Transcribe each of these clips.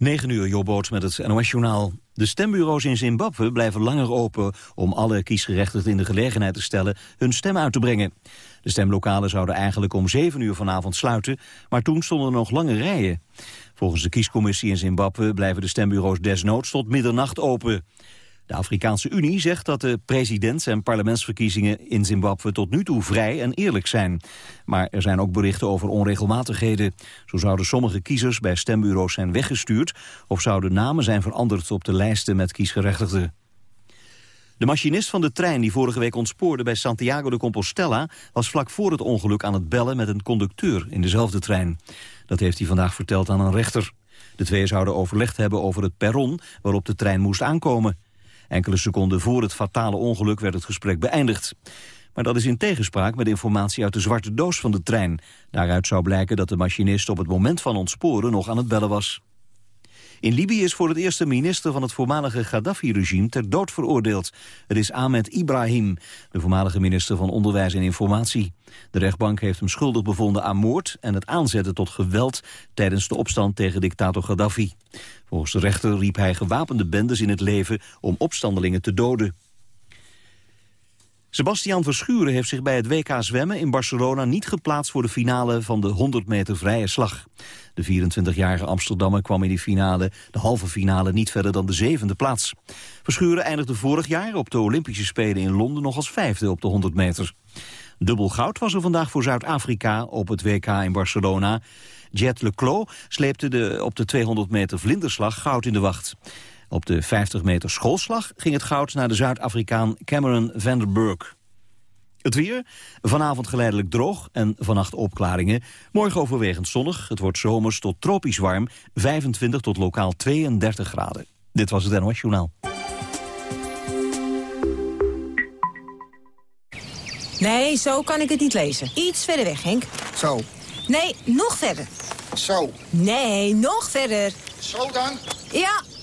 9 uur, Jobboot met het NOS-journaal. De stembureaus in Zimbabwe blijven langer open... om alle kiesgerechtigden in de gelegenheid te stellen hun stem uit te brengen. De stemlokalen zouden eigenlijk om 7 uur vanavond sluiten... maar toen stonden er nog lange rijen. Volgens de kiescommissie in Zimbabwe blijven de stembureaus desnoods tot middernacht open. De Afrikaanse Unie zegt dat de presidents- en parlementsverkiezingen in Zimbabwe tot nu toe vrij en eerlijk zijn. Maar er zijn ook berichten over onregelmatigheden. Zo zouden sommige kiezers bij stembureaus zijn weggestuurd of zouden namen zijn veranderd op de lijsten met kiesgerechtigden. De machinist van de trein die vorige week ontspoorde bij Santiago de Compostela... was vlak voor het ongeluk aan het bellen met een conducteur in dezelfde trein. Dat heeft hij vandaag verteld aan een rechter. De twee zouden overlegd hebben over het perron waarop de trein moest aankomen. Enkele seconden voor het fatale ongeluk werd het gesprek beëindigd. Maar dat is in tegenspraak met informatie uit de zwarte doos van de trein. Daaruit zou blijken dat de machinist op het moment van ontsporen nog aan het bellen was. In Libië is voor het eerst minister van het voormalige Gaddafi-regime ter dood veroordeeld. Het is Ahmed Ibrahim, de voormalige minister van Onderwijs en Informatie. De rechtbank heeft hem schuldig bevonden aan moord en het aanzetten tot geweld tijdens de opstand tegen dictator Gaddafi. Volgens de rechter riep hij gewapende bendes in het leven om opstandelingen te doden. Sebastian Verschuren heeft zich bij het WK zwemmen in Barcelona niet geplaatst voor de finale van de 100 meter vrije slag. De 24-jarige Amsterdammer kwam in die finale, de halve finale, niet verder dan de zevende plaats. Verschuren eindigde vorig jaar op de Olympische Spelen in Londen nog als vijfde op de 100 meter. Dubbel goud was er vandaag voor Zuid-Afrika op het WK in Barcelona. Jet Leclos sleepte de, op de 200 meter vlinderslag goud in de wacht. Op de 50 meter schoolslag ging het goud naar de Zuid-Afrikaan Cameron Vanderburg. Het weer, vanavond geleidelijk droog en vannacht opklaringen. Morgen overwegend zonnig, het wordt zomers tot tropisch warm, 25 tot lokaal 32 graden. Dit was het NOS Journaal. Nee, zo kan ik het niet lezen. Iets verder weg, Henk. Zo. Nee, nog verder. Zo. Nee, nog verder. Zo dan? Ja,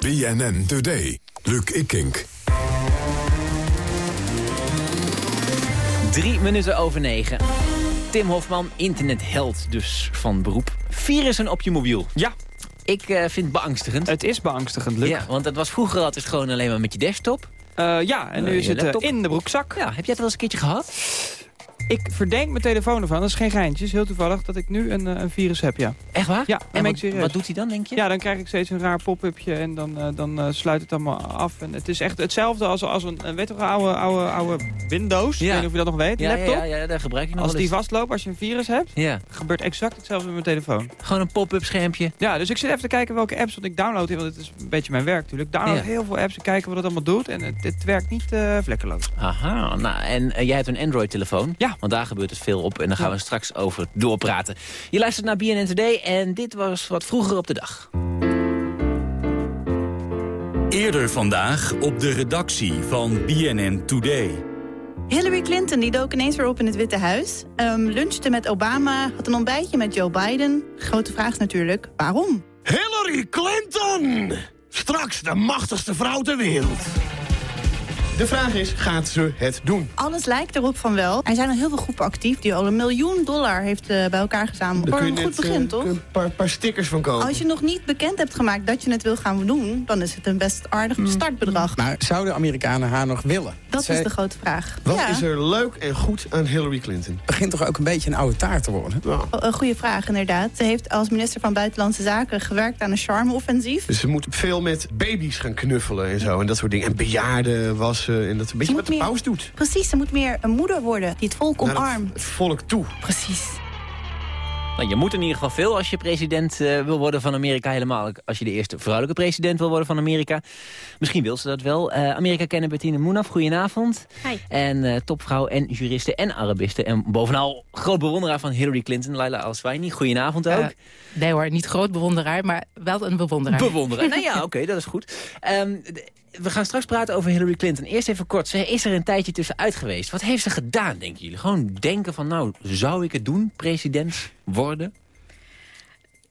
BNN Today. Luc Ikink. Drie minuten over negen. Tim Hofman, internetheld dus van beroep. Virussen op je mobiel. Ja. Ik uh, vind het beangstigend. Het is beangstigend, Luc. Ja, want het was vroeger altijd gewoon alleen maar met je desktop. Uh, ja, en nu Uh, is je het in de broekzak. Ja, heb jij het wel eens een keertje gehad? Ik verdenk mijn telefoon ervan, dat is geen geintje. Het is heel toevallig dat ik nu een, eh, een virus heb, ja. Echt waar? Ja, en ik wat, serieus. wat doet hij dan, denk je? Ja, dan krijg ik steeds een raar pop-upje en dan, eh, dan eh, sluit het allemaal af. En het is echt hetzelfde als, als een, een weet oude, oude, oude Windows. Ik Ja. weet niet of je dat nog weet, ja, laptop. ja, ja, daar gebruik ik nog Als die vastloopt, als je een virus hebt, Ja, gebeurt exact hetzelfde met mijn telefoon. gewoon een pop-up schermpje. Ja, dus ik zit even te kijken welke apps, want ik download, want het is een beetje mijn werk natuurlijk. Ik download Ja. heel veel apps en kijken wat het allemaal doet. En het, het werkt niet eh, vlekkeloos. Aha, nou, en jij hebt een Android-telefoon. Ja. Want daar gebeurt het veel op en daar gaan we straks over doorpraten. Je luistert naar BNN Today en dit was wat vroeger op de dag. Eerder vandaag op de redactie van BNN Today. Hillary Clinton die dook ineens weer op in het Witte Huis. Ehm lunchte met Obama, had een ontbijtje met Joe Biden. Grote vraag is natuurlijk, waarom? Hillary Clinton! Straks de machtigste vrouw ter wereld. De vraag is, gaat ze het doen? Alles lijkt erop van wel. Er zijn al heel veel groepen actief die al een miljoen dollar heeft eh, bij elkaar gezameld. Daar Voor kun een goed net, begin, eh, toch? een paar, paar stickers van kopen. Als je nog niet bekend hebt gemaakt dat je het wil gaan doen... dan is het een best aardig Hmm. startbedrag. Maar zouden Amerikanen haar nog willen? Dat Zij is de grote vraag. Wat ja, is er leuk en goed aan Hillary Clinton? begint toch ook een beetje een oude taart te worden? Nou, een goede vraag inderdaad. Ze heeft als minister van Buitenlandse Zaken gewerkt aan een charme-offensief. dus ze moet veel met baby's gaan knuffelen en zo. En dat soort dingen. En bejaarden En dat een beetje moet wat de meer- paus doet. Precies, ze moet meer een moeder worden die het volk Naar het omarmt. volk toe. Precies. Nou, je moet in ieder geval veel als je president eh, wil worden van Amerika. Helemaal als je de eerste vrouwelijke president wil worden van Amerika. Misschien wil ze dat wel. Uh, Amerika kennen Bettine Moenaf, goedenavond. Hi. En uh, topvrouw en juriste en Arabiste. En bovenal groot bewonderaar van Hillary Clinton, Laila Al-Swaini. Goedenavond ook. nee hoor, niet groot bewonderaar, maar wel een bewonderaar. Bewonderaar, nou ja, oké, dat is goed. Um, we gaan straks praten over Hillary Clinton. Eerst even kort, ze is er een tijdje tussenuit geweest. Wat heeft ze gedaan, denken jullie? Gewoon denken van, nou, zou ik het doen, president worden?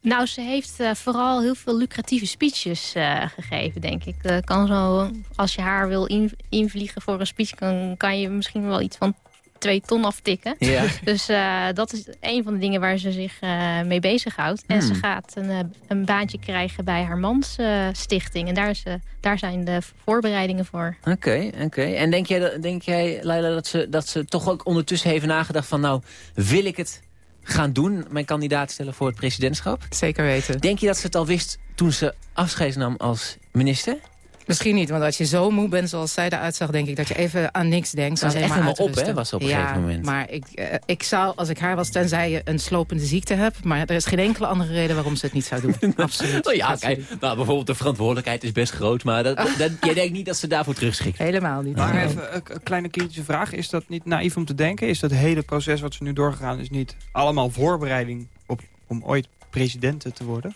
Nou, ze heeft uh, vooral heel veel lucratieve speeches uh, gegeven, denk ik. Uh, kan zo, als je haar wil in, invliegen voor een speech... Kan, kan je misschien wel iets van twee ton aftikken. Ja. Dus uh, dat is een van de dingen waar ze zich uh, mee bezighoudt. En ze Hmm. gaat een, uh, een baantje krijgen bij haar mans stichting. En daar, is, daar zijn de voorbereidingen voor. Oké, okay, oké. Okay. En denk jij, denk jij Leila, dat ze, dat ze toch ook ondertussen heeft nagedacht van... nou, wil ik het gaan doen, mijn kandidaat stellen voor het presidentschap? Zeker weten. Denk je dat ze het al wist toen ze afscheid nam als minister? Misschien niet, want als je zo moe bent zoals zij eruit zag... denk ik dat je even aan niks denkt. Dat was echt helemaal op, hè, was op een ja, gegeven moment. maar ik, uh, ik zou, als ik haar was, tenzij je een slopende ziekte hebt... maar er is geen enkele andere reden waarom ze het niet zou doen. Absoluut. Oh ja, kijk, nou, bijvoorbeeld de verantwoordelijkheid is best groot... maar dat, dat, jij denkt niet dat ze daarvoor terugschikt? Helemaal niet. Maar even een, een kleine kritische vraag. Is dat niet naïef om te denken? Is dat hele proces wat ze nu doorgegaan is niet allemaal voorbereiding... Op, om ooit president te worden?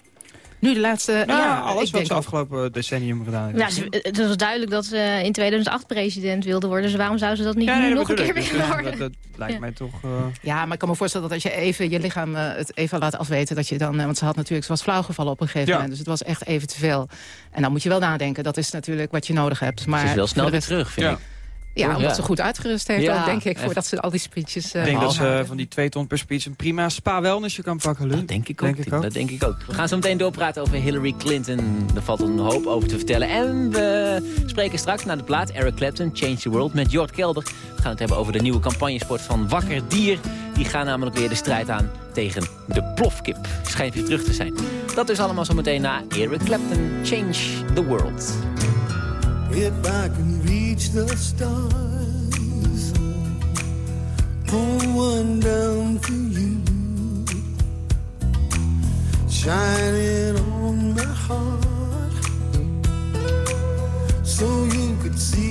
Nu de laatste... Nou, ja, alles wat ze afgelopen decennium gedaan heeft. Ja, het was duidelijk dat ze in 2008 president wilde worden. Dus waarom zou ze dat niet ja, nee, nu dat nog een keer willen Dus worden? Dat, dat lijkt Ja. mij toch... Uh... Ja, maar ik kan me voorstellen dat als je even je lichaam uh, het even laat afweten... dat je dan, uh, want ze had natuurlijk, ze was flauwgevallen op een gegeven Ja. moment. Dus het was echt even te veel. En dan moet je wel nadenken, dat is natuurlijk wat je nodig hebt. Maar Ze is wel snel weer terug, vind Ja. ik. Ja, omdat Ja. ze goed uitgerust heeft Ja, ook, denk ik. Voordat ze al die speeches... eh, Ik denk dat ze van die twee ton per speech een prima spa-wellnessje kan pakken, Lu. Dat denk ik ook. Denk ik ook. Dat denk ik ook. We gaan zo meteen doorpraten over Hillary Clinton. Er valt een hoop over te vertellen. En we spreken straks naar de plaat Eric Clapton, Change the World, met Jort Kelder. We gaan het hebben over de nieuwe campagnesport van Wakker Dier. Die gaan namelijk weer de strijd aan tegen de plofkip. Schijnt weer terug te zijn. Dat is allemaal zo meteen na Eric Clapton, Change the World. If I can reach the stars, pull one down for you, shine it on my heart, so you could see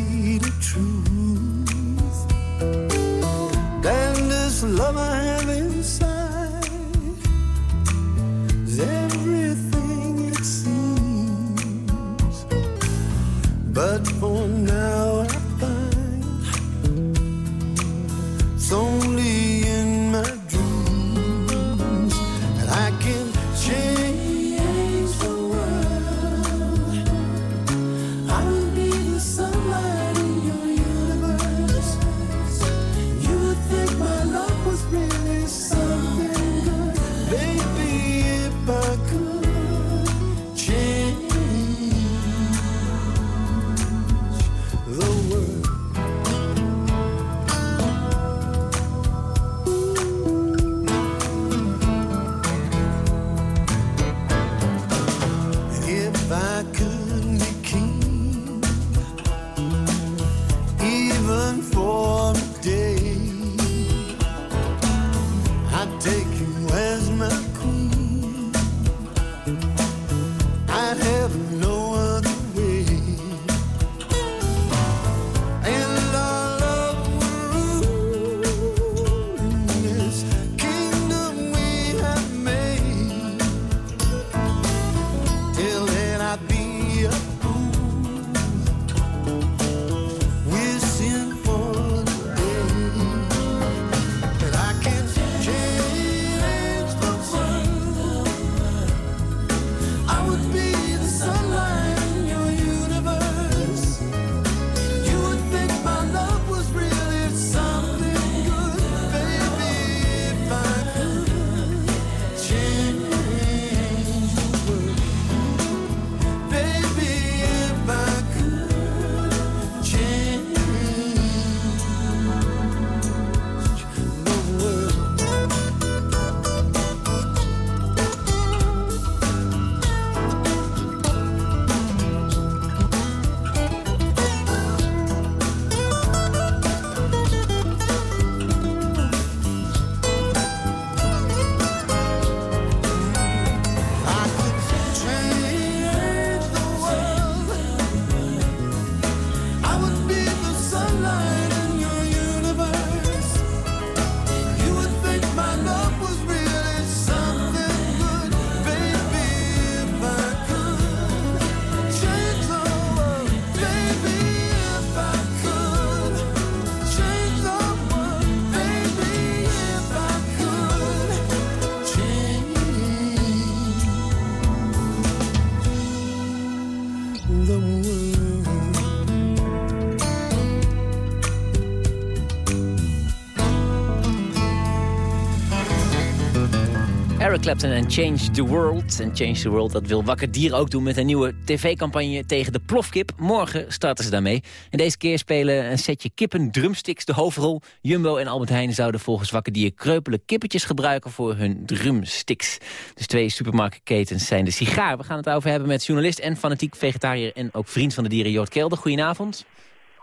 En Change the World. En Change the World, dat wil Wakker Dier ook doen met een nieuwe tv-campagne tegen de plofkip. Morgen starten ze daarmee. En deze keer spelen een setje kippen drumsticks de hoofdrol. Jumbo en Albert Heijn zouden volgens Wakker Dier kreupele kippetjes gebruiken voor hun drumsticks. Dus twee supermarktketens zijn de sigaar. We gaan het over hebben met journalist en fanatiek vegetariër en ook vriend van de dieren Jort Kelder. Goedenavond.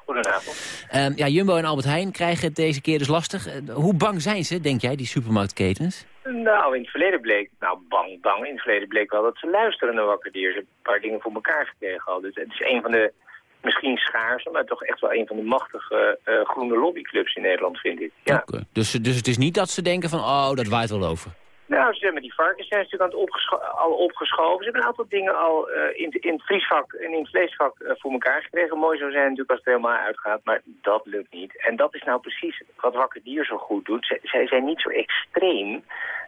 Goedenavond. Um, ja, Jumbo en Albert Heijn krijgen het deze keer dus lastig. Uh, hoe bang zijn ze, denk jij, die supermarktketens? Nou, in het verleden bleek, nou bang, bang, in het verleden bleek wel dat ze luisteren naar wakker dier. Ze hebben een paar dingen voor elkaar gekregen al. Dus het is een van de, misschien schaarse, maar toch echt wel een van de machtige uh, groene lobbyclubs in Nederland, vind ik. Ja. Okay. Dus, dus het is niet dat ze denken van, oh, dat waait wel over. Nou, ze hebben die varkens zijn natuurlijk aan het al opgeschoven. Ze hebben een aantal dingen al uh, in, in, het vriesvak en in vleesvak uh, voor elkaar gekregen. Mooi zou zijn natuurlijk als het helemaal uitgaat, maar dat lukt niet. En dat is nou precies wat Wakker Dier zo goed doet. Zij zijn niet zo extreem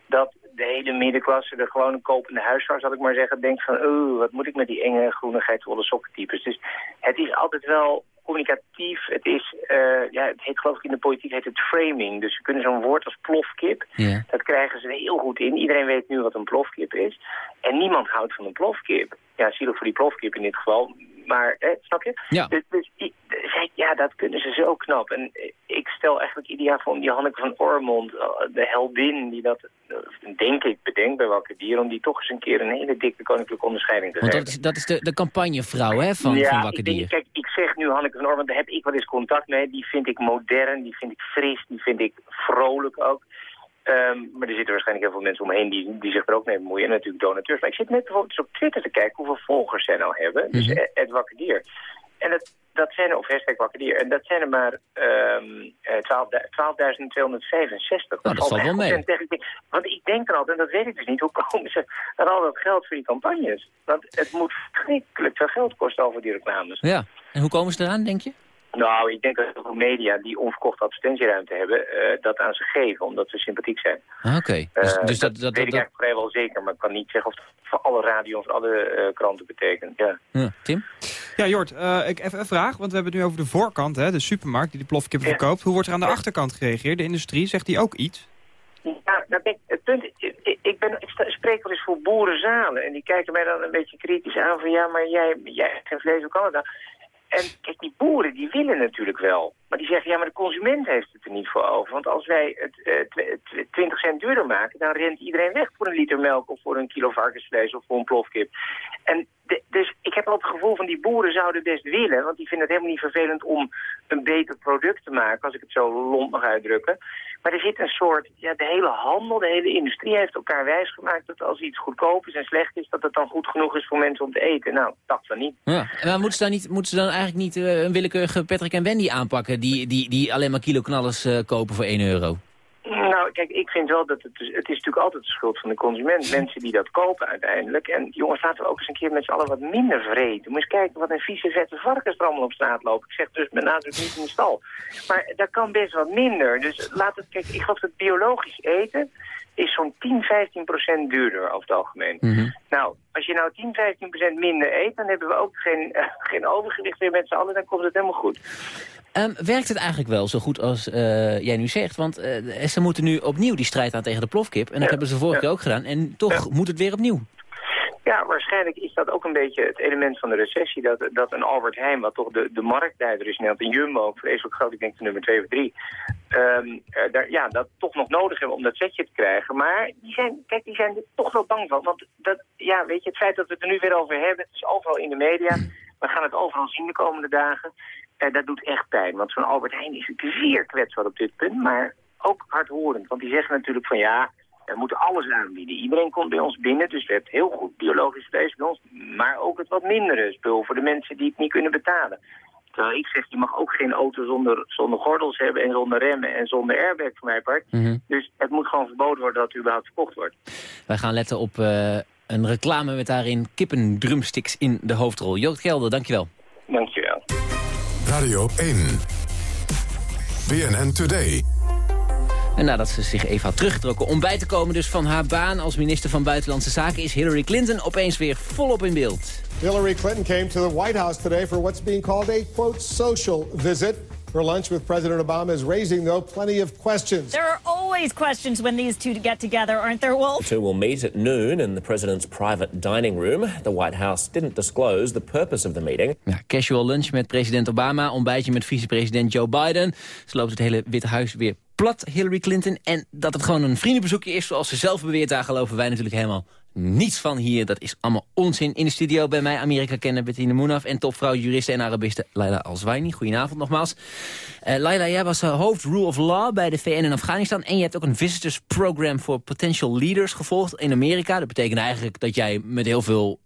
dat de hele middenklasse, de gewone kopende huisvrouw, zal ik maar zeggen, denkt van, oh, wat moet ik met die enge groene geitenwolle sokkentypes. Dus het is altijd wel communicatief. Het is, uh, ja, het heet geloof ik in de politiek heet het framing. Dus ze kunnen zo'n woord als plofkip, yeah. dat krijgen ze heel goed in. Iedereen weet nu wat een plofkip is. En niemand houdt van een plofkip. Ja, zielig voor die plofkip in dit geval. Maar, eh, snap je? Ja. Dus, dus ja, dat kunnen ze zo knap. En ik stel eigenlijk voor die Hanneke van Ormond, de heldin, die dat, denk ik, bedenkt bij welke dier, om die toch eens een keer een hele dikke koninklijke onderscheiding te Want geven. dat is, dat is de, de campagnevrouw hè, van, ja, van Wakker denk, Dier. Kijk, ik zeg nu Hanneke van Ormond, daar heb ik wel eens contact mee. Die vind ik modern, die vind ik fris, die vind ik vrolijk ook. Um, maar er zitten waarschijnlijk heel veel mensen omheen die, die zich er ook mee bemoeien. En natuurlijk donateurs. Maar ik zit net bijvoorbeeld eens op Twitter te kijken hoeveel volgers zij nou hebben. Mm -hmm. Dus Ed Wakker Dier. En dat, dat zijn er, of hashtag Wakker Dier. En dat zijn er maar um, 12.265. Nou, dat valt wel mee. Want ik denk er altijd, en dat weet ik dus niet, hoe komen ze aan al dat geld voor die campagnes? Want het moet verschrikkelijk veel geld kosten over die reclames. Ja, en hoe komen ze eraan, denk je? Nou, ik denk dat heel veel media die onverkochte advertentieruimte hebben, uh, dat aan ze geven, omdat ze sympathiek zijn. Oké. Okay. Dus, uh, dus dat, dat, dat, weet ik eigenlijk vrijwel zeker, maar ik kan niet zeggen of het voor alle radio of alle uh, kranten betekent. Ja. ja. Tim? Ja, Jort, ik even een vraag, want we hebben het nu over de voorkant, hè, de supermarkt die de plofkippen ja. verkoopt. Hoe wordt er aan de ja. achterkant gereageerd? De industrie, zegt die ook iets? Ja, nou, ik, het punt, ik, ik, ben, ik spreek wel eens voor boerenzalen en die kijken mij dan een beetje kritisch aan van ja, maar jij, jij hebt geen vlees, hoe kan het dan? En kijk, die boeren die willen natuurlijk wel. Maar die zeggen, ja, maar de consument heeft het er niet voor over. Want als wij het uh, 20 cent duurder maken, dan rent iedereen weg voor een liter melk... of voor een kilo varkensvlees of voor een plofkip. En dus ik heb wel het gevoel van die boeren zouden best willen... want die vinden het helemaal niet vervelend om een beter product te maken... als ik het zo lomp mag uitdrukken. Maar er zit een soort, ja, de hele handel, de hele industrie heeft elkaar wijsgemaakt... dat als iets goedkoop is en slecht is, dat het dan goed genoeg is voor mensen om te eten. Nou, dat dan niet. Ja. En maar moeten ze dan, niet, moeten ze dan eigenlijk niet uh, een willekeurige Patrick en Wendy aanpakken... die, die, die alleen maar kiloknallers uh, kopen voor 1 euro? Nou, kijk, ik vind wel dat het, het is natuurlijk altijd de schuld van de consument. Mensen die dat kopen uiteindelijk. En jongens, laten we ook eens een keer met z'n allen wat minder vreten. Moet eens kijken wat een vieze vette varkens er allemaal op straat lopen. Ik zeg dus met nadruk niet in de stal. Maar dat kan best wat minder. Dus laat het, kijk, ik geloof dat biologisch eten is zo'n 10, 15 procent duurder over het algemeen. Mhm. Mm -hmm. Nou, als je nou 10, 15 procent minder eet, dan hebben we ook geen, uh, geen overgewicht meer met z'n allen. Dan komt het helemaal goed. Um, werkt het eigenlijk wel zo goed als uh, jij nu zegt? Want uh, ze moeten nu opnieuw die strijd aan tegen de plofkip. En dat ja, hebben ze vorige keer ook gedaan. En toch ja. moet het weer opnieuw. Ja, waarschijnlijk is dat ook een beetje het element van de recessie. Dat, dat een Albert Heijn, wat toch de, de marktleider is, net een Jumbo, ook vreselijk groot, ik denk de nummer 2 of 3. Um, uh, daar, ja, dat toch nog nodig hebben om dat setje te krijgen. Maar die zijn, kijk, die zijn er toch wel bang van. Want dat, ja, weet je, het feit dat we het er nu weer over hebben, het is overal in de media. We gaan het overal zien de komende dagen. Uh, dat doet echt pijn. Want zo'n Albert Heijn is natuurlijk zeer kwetsbaar op dit punt. Maar ook hardhorend. Want die zeggen natuurlijk van ja, we moeten alles aanbieden. Iedereen komt bij ons binnen, dus we hebben heel goed biologisch vlees bij ons. Maar ook het wat mindere spul voor de mensen die het niet kunnen betalen. Terwijl ik zeg, je mag ook geen auto zonder, zonder gordels hebben en zonder remmen en zonder airbag voor mij part. Mm -hmm. Dus het moet gewoon verboden worden dat het überhaupt verkocht wordt. Wij gaan letten op uh, een reclame met daarin kippendrumsticks in de hoofdrol. Jood Gelder, dankjewel. Dankjewel. Radio 1. BNN Today. En nadat ze zich even had teruggetrokken om bij te komen dus van haar baan als minister van Buitenlandse Zaken... is Hillary Clinton opeens weer volop in beeld. Hillary Clinton came to the White House today for what's being called a, quote, social visit. Her lunch with President Obama is raising, though, plenty of questions. There are always questions when these two get together, aren't there, Wolf? The two will meet at noon in the president's private dining room. The White House didn't disclose the purpose of the meeting. Ja, casual lunch met president Obama, ontbijtje met vicepresident Joe Biden. Ze loopt het hele Witte Huis weer plat, Hillary Clinton. En dat het gewoon een vriendenbezoekje is, zoals ze zelf beweert... daar geloven wij natuurlijk helemaal niets van hier. Dat is allemaal onzin. In de studio bij mij Amerika-kenner Bettine Moenaf... en topvrouw, juriste en Arabiste Laila Alzwaini. Goedenavond nogmaals. Uh, Laila, jij was uh, hoofd Rule of Law bij de VN in Afghanistan... en je hebt ook een Visitors Program for Potential Leaders gevolgd in Amerika. Dat betekent eigenlijk dat jij met heel veel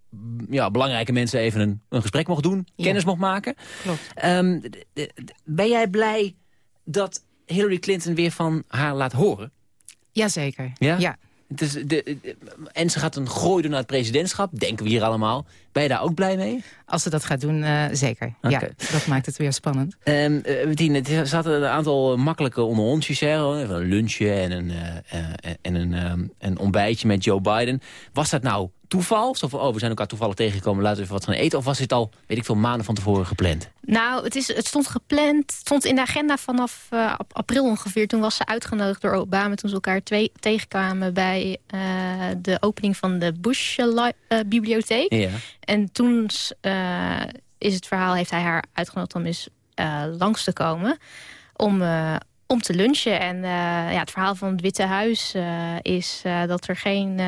ja, belangrijke mensen even een, een gesprek mocht doen, Ja. kennis mocht maken. Klopt. Ehm, ben jij blij dat Hillary Clinton weer van haar laat horen? Jazeker. Ja? ja. Het is de, de- en ze gaat een gooi doen naar het presidentschap, denken we hier allemaal. Ben je daar ook blij mee? Als ze dat gaat doen, eh, zeker. Ja, dat maakt het weer spannend. Um, Bettine, er zaten een aantal makkelijke hè. Even een lunchje en een, eh, eh, en een, ehm, een ontbijtje met Joe Biden. Was dat nou toeval? Zo van, oh, we zijn elkaar toevallig tegengekomen, laten we even wat gaan eten. Of was dit al, weet ik veel, maanden van tevoren gepland? Nou, het, is, het stond gepland. Het stond in de agenda vanaf eh, ap- april ongeveer. Toen was ze uitgenodigd door Obama. Toen ze elkaar twee, tegenkwamen bij eh, de opening van de Bush-bibliotheek. Ja. En toen eh, is het verhaal, heeft hij haar uitgenodigd om eens eh, langs te komen. Om, eh, om te lunchen. En eh, ja, het verhaal van het Witte Huis eh, is eh, dat er geen...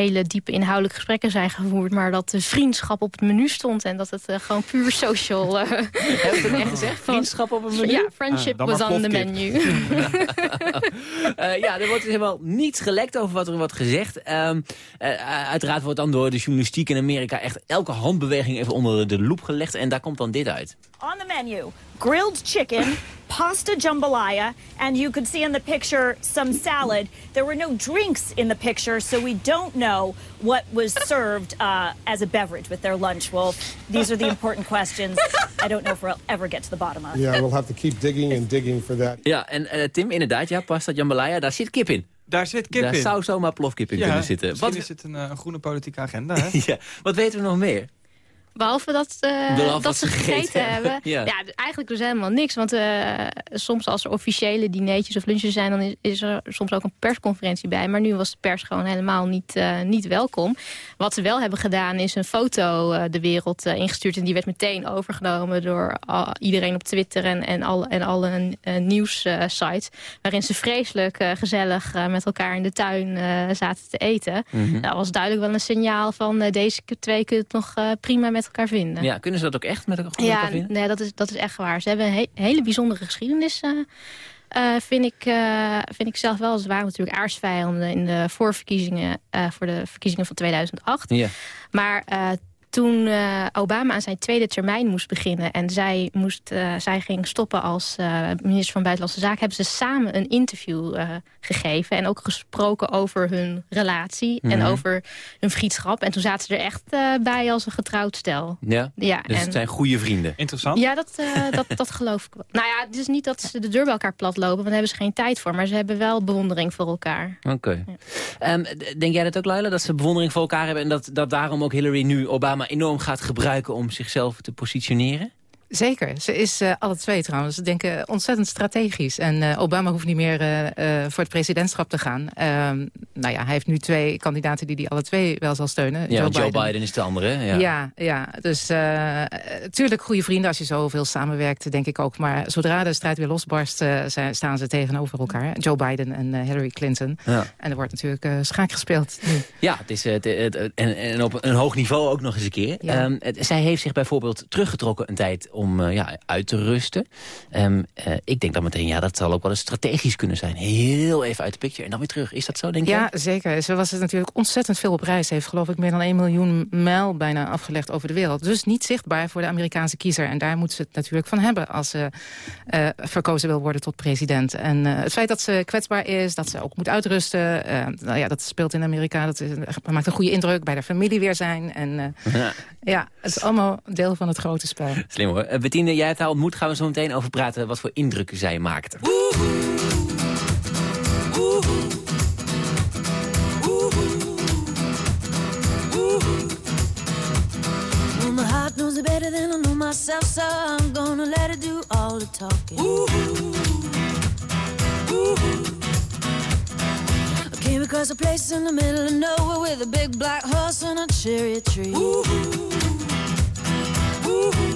hele diepe inhoudelijke gesprekken zijn gevoerd... maar dat de vriendschap op het menu stond... en dat het eh, gewoon puur social... eh Heb je dat echt gezegd? Vriendschap op een menu? Ja, friendship Ah, was on the menu. Eh, ja, er wordt dus helemaal niets gelekt over wat er wordt gezegd. Ehm, eh, uiteraard wordt dan door de journalistiek in Amerika... echt elke handbeweging even onder de loep gelegd. En daar komt dan dit uit. On the menu, grilled chicken, pasta jambalaya, and you could see in the picture some salad. There were no drinks in the picture, so we don't know what was served uh, as a beverage with their lunch. Well, these are the important questions. I don't know if we'll ever get to the bottom of. Yeah, we'll have to keep digging and digging for that. Ja, en eh, Tim, inderdaad, ja, pasta jambalaya, daar zit kip in. Daar zit kip daar in. zou zomaar plofkip in Ja, kunnen zitten. Misschien Wat, is het een, een groene politieke agenda, hè? ja, wat weten we nog meer? Behalve dat, eh, Behalve dat ze gegeten gegeten hebben. hebben. Ja. Ja. eigenlijk dus helemaal niks. Want eh, soms als er officiële dineetjes of lunches zijn... dan is, is er soms ook een persconferentie bij. Maar nu was de pers gewoon helemaal niet, eh, niet welkom. Wat ze wel hebben gedaan is een foto de wereld ingestuurd. En die werd meteen overgenomen door al- iedereen op Twitter... en, en, alle, en alle nieuwssites. waarin ze vreselijk gezellig met elkaar in de tuin zaten te eten. Mhm. Dat was duidelijk wel een signaal van... deze twee kunnen het nog prima met elkaar vinden. Ja, kunnen ze dat ook echt met elkaar met Ja, vinden? nee, dat, is, dat is echt waar. Ze hebben een he- hele bijzondere geschiedenis, eh, eh, vind, ik, eh, vind ik zelf wel. Ze waren natuurlijk aarsvijanden in de voorverkiezingen... voor de verkiezingen van 2008. Ja. Maar toen eh, Obama aan zijn tweede termijn moest beginnen... en zij, moest, eh, zij ging stoppen als eh, minister van Buitenlandse Zaken... hebben ze samen een interview eh, gegeven... en ook gesproken over hun relatie en Mhm. over hun vriendschap. En toen zaten ze er echt eh, bij als een getrouwd stel. Ja, Ja, dus en- het zijn goede vrienden. Interessant. Ja, dat, eh, dat, dat geloof ik wel. Nou ja, het is niet dat ze de deur bij elkaar platlopen... want daar hebben ze geen tijd voor. Maar ze hebben wel bewondering voor elkaar. Oké. Ehm, denk jij dat ook, Laila? Dat ze bewondering voor elkaar hebben... en dat, dat daarom ook Hillary nu Obama enorm gaat gebruiken... om zichzelf te positioneren? Zeker. Ze is eh, alle twee trouwens. Ze denken ontzettend strategisch. En eh, Obama hoeft niet meer eh, voor het presidentschap te gaan. Ehm, nou ja, hij heeft nu twee kandidaten die hij alle twee wel zal steunen. Ja, want Joe Biden is de andere? Ja, Ja. ja, dus tuurlijk goede vrienden als je zoveel samenwerkt, denk ik ook. Maar zodra de strijd weer losbarst, staan ze tegenover elkaar. Joe Biden en Hillary Clinton. Ja. En er wordt natuurlijk schaak gespeeld nu. Ja, het is, het, en, en op een hoog niveau ook nog eens een keer. Ja. Ehm, zij heeft zich bijvoorbeeld teruggetrokken een tijd om eh, ja, uit te rusten. Ehm, eh, ik denk dan meteen, ja, dat zal ook wel eens strategisch kunnen zijn. Heel even uit de picture en dan weer terug. Is dat zo, denk je? Ja, zeker. Ze was het natuurlijk ontzettend veel op reis. Ze heeft geloof ik meer dan 1 miljoen mijl bijna afgelegd over de wereld. Dus niet zichtbaar voor de Amerikaanse kiezer. En daar moet ze het natuurlijk van hebben als ze eh, verkozen wil worden tot president. En het feit dat ze kwetsbaar is, dat ze ook moet uitrusten. nou ja, dat speelt in Amerika. Dat is, maakt een goede indruk bij haar familie weer zijn. En Ja. ja, het is allemaal deel van het grote spel. Slim hoor. Uh, Bettine, jij hebt haar ontmoet. Gaan we zo meteen over praten wat voor indruk zij maakte. Well, my heart knows it better than I know myself, so I'm gonna let it do all the talking. I came across a place in the middle of nowhere with a big black horse and a cherry tree. I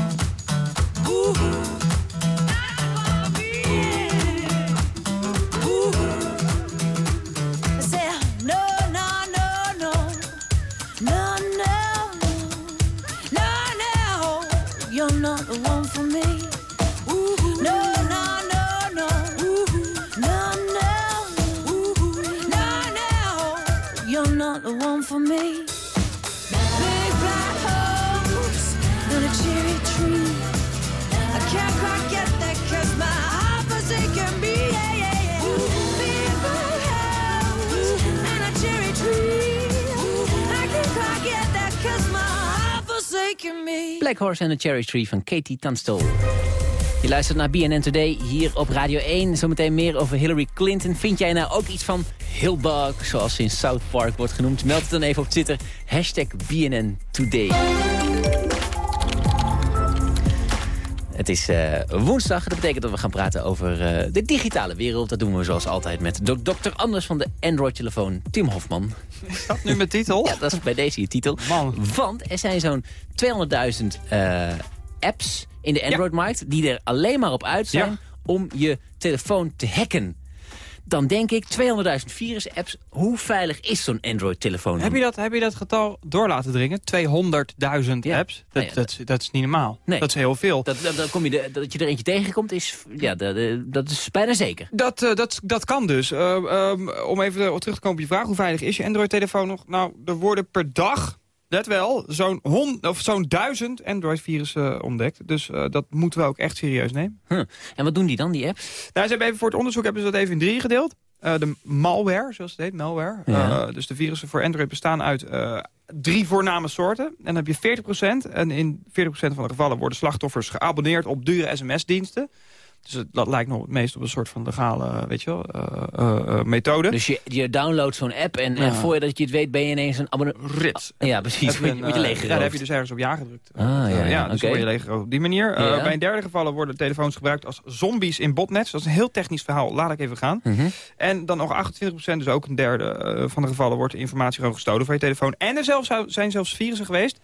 Ooh. Horse and Cherry Tree van Katie Tunstall. Je luistert naar BNN Today hier op Radio 1. Zometeen meer over Hillary Clinton. Vind jij nou ook iets van Hillbug, zoals ze in South Park wordt genoemd? Meld het dan even op Twitter. Hashtag BNN Today. Het is eh, woensdag. Dat betekent dat we gaan praten over eh, de digitale wereld. Dat doen we zoals altijd met do- dokter Anders van de Android-telefoon, Tim Hofman. Is dat nu mijn titel? Ja, dat is bij deze je titel. Want er zijn zo'n 200.000 eh, apps in de Android-markt... die er alleen maar op uit zijn Ja. om je telefoon te hacken. Dan denk ik, 200.000 virus-apps, hoe veilig is zo'n Android-telefoon? Heb je, dat, heb je dat getal door laten dringen? 200.000 apps? Dat, ja, dat, is- dat is niet normaal. Nee. Dat is heel veel. Dat, kom je de, dat je er eentje tegenkomt, is, ja, dat, dat is bijna zeker. Dat, eh, dat, dat kan dus. Eh, ehm, om even terug te komen op je vraag, hoe veilig is je Android-telefoon nog? Nou, er worden per dag, let wel, zo'n hon- of zo'n duizend Android-virussen eh, ontdekt. Dus eh, dat moeten we ook echt serieus nemen. Huh. En wat doen die dan, die apps? Nou, ze hebben even voor het onderzoek hebben ze dat even in drie gedeeld. Eh, de malware, zoals het heet, malware. Ja. Dus de virussen voor Android bestaan uit drie voorname soorten. En dan heb je 40%. En in 40% van de gevallen worden slachtoffers geabonneerd op dure sms-diensten. Dus het, dat lijkt nog het meest op een soort van legale, weet je wel, eh, eh, eh, methode. Dus je, je downloadt zo'n app en, en voordat je het weet ben je ineens een abonnement... Rits. Ja, precies. Heb je je, leeggeroofd. Ja, daar heb je dus ergens op ja gedrukt. Ah, ja, ja, dus word je leeggeroofd op die manier. Ja. bij een derde gevallen worden telefoons gebruikt als zombies in botnets. Dat is een heel technisch verhaal, laat ik even gaan. Mhm. En dan nog 28%, dus ook een derde van de gevallen... wordt de informatie gewoon gestolen van je telefoon. En er zelfs, zijn zelfs virussen geweest.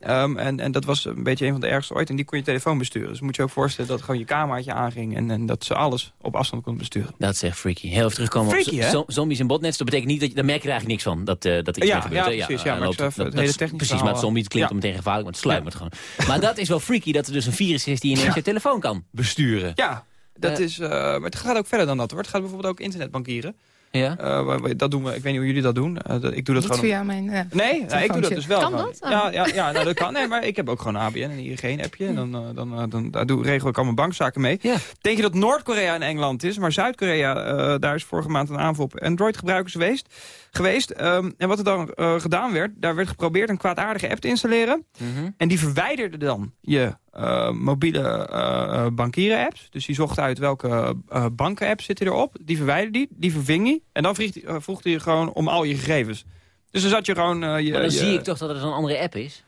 Ehm, en, en dat was een beetje een van de ergste ooit. En die kon je telefoon besturen. Dus moet je ook voorstellen dat gewoon je cameraatje aanging... en, en dat ze alles op afstand konden besturen. Dat is echt freaky. Heel even terugkomen Freaky, op hè? zo- zombies en botnets. Dat betekent niet dat je, daar merk je er eigenlijk niks van. Dat, eh, dat er iets Ja, gebeurt. ja, precies, ja, eh, maar loopt- even dat- het dat hele technische Precies, maar verhaal, zombie klinkt ja. meteen gevaarlijk, want het sluimert gewoon. Maar dat is wel freaky dat er dus een virus is die ineens je telefoon kan besturen. Ja, dat Eh. is, eh, maar het gaat ook verder dan dat hoor. Het gaat bijvoorbeeld ook internetbankieren. Ja? Eh, wa- dat doen we, ik weet niet hoe jullie dat doen. Eh, dat- ik doe dat Niet gewoon... via mijn eh, Nee, nou, ik doe dat dus wel. Kan gewoon. dat? Oh. Ja, ja, ja nou, dat kan. Nee, maar ik heb ook gewoon een ABN en ING-appje. En dan, dan, dan daar doe, regel ik al mijn bankzaken mee. Denk je dat Noord-Korea in Engeland is? Maar Zuid-Korea, eh, daar is vorige maand een aanval op Android-gebruikers geweest. Geweest. Ehm, en wat er dan eh, gedaan werd, daar werd geprobeerd een kwaadaardige app te installeren. Mhm. En die verwijderde dan je eh, mobiele eh, eh, bankieren-apps. Dus die zocht uit welke eh banken-apps zitten erop. Die verwijderde die, die verving die. En dan vroeg, vroeg hij gewoon om al je gegevens. Dus dan zat je gewoon... eh, je, Maar dan je- zie ik toch dat het een andere app is?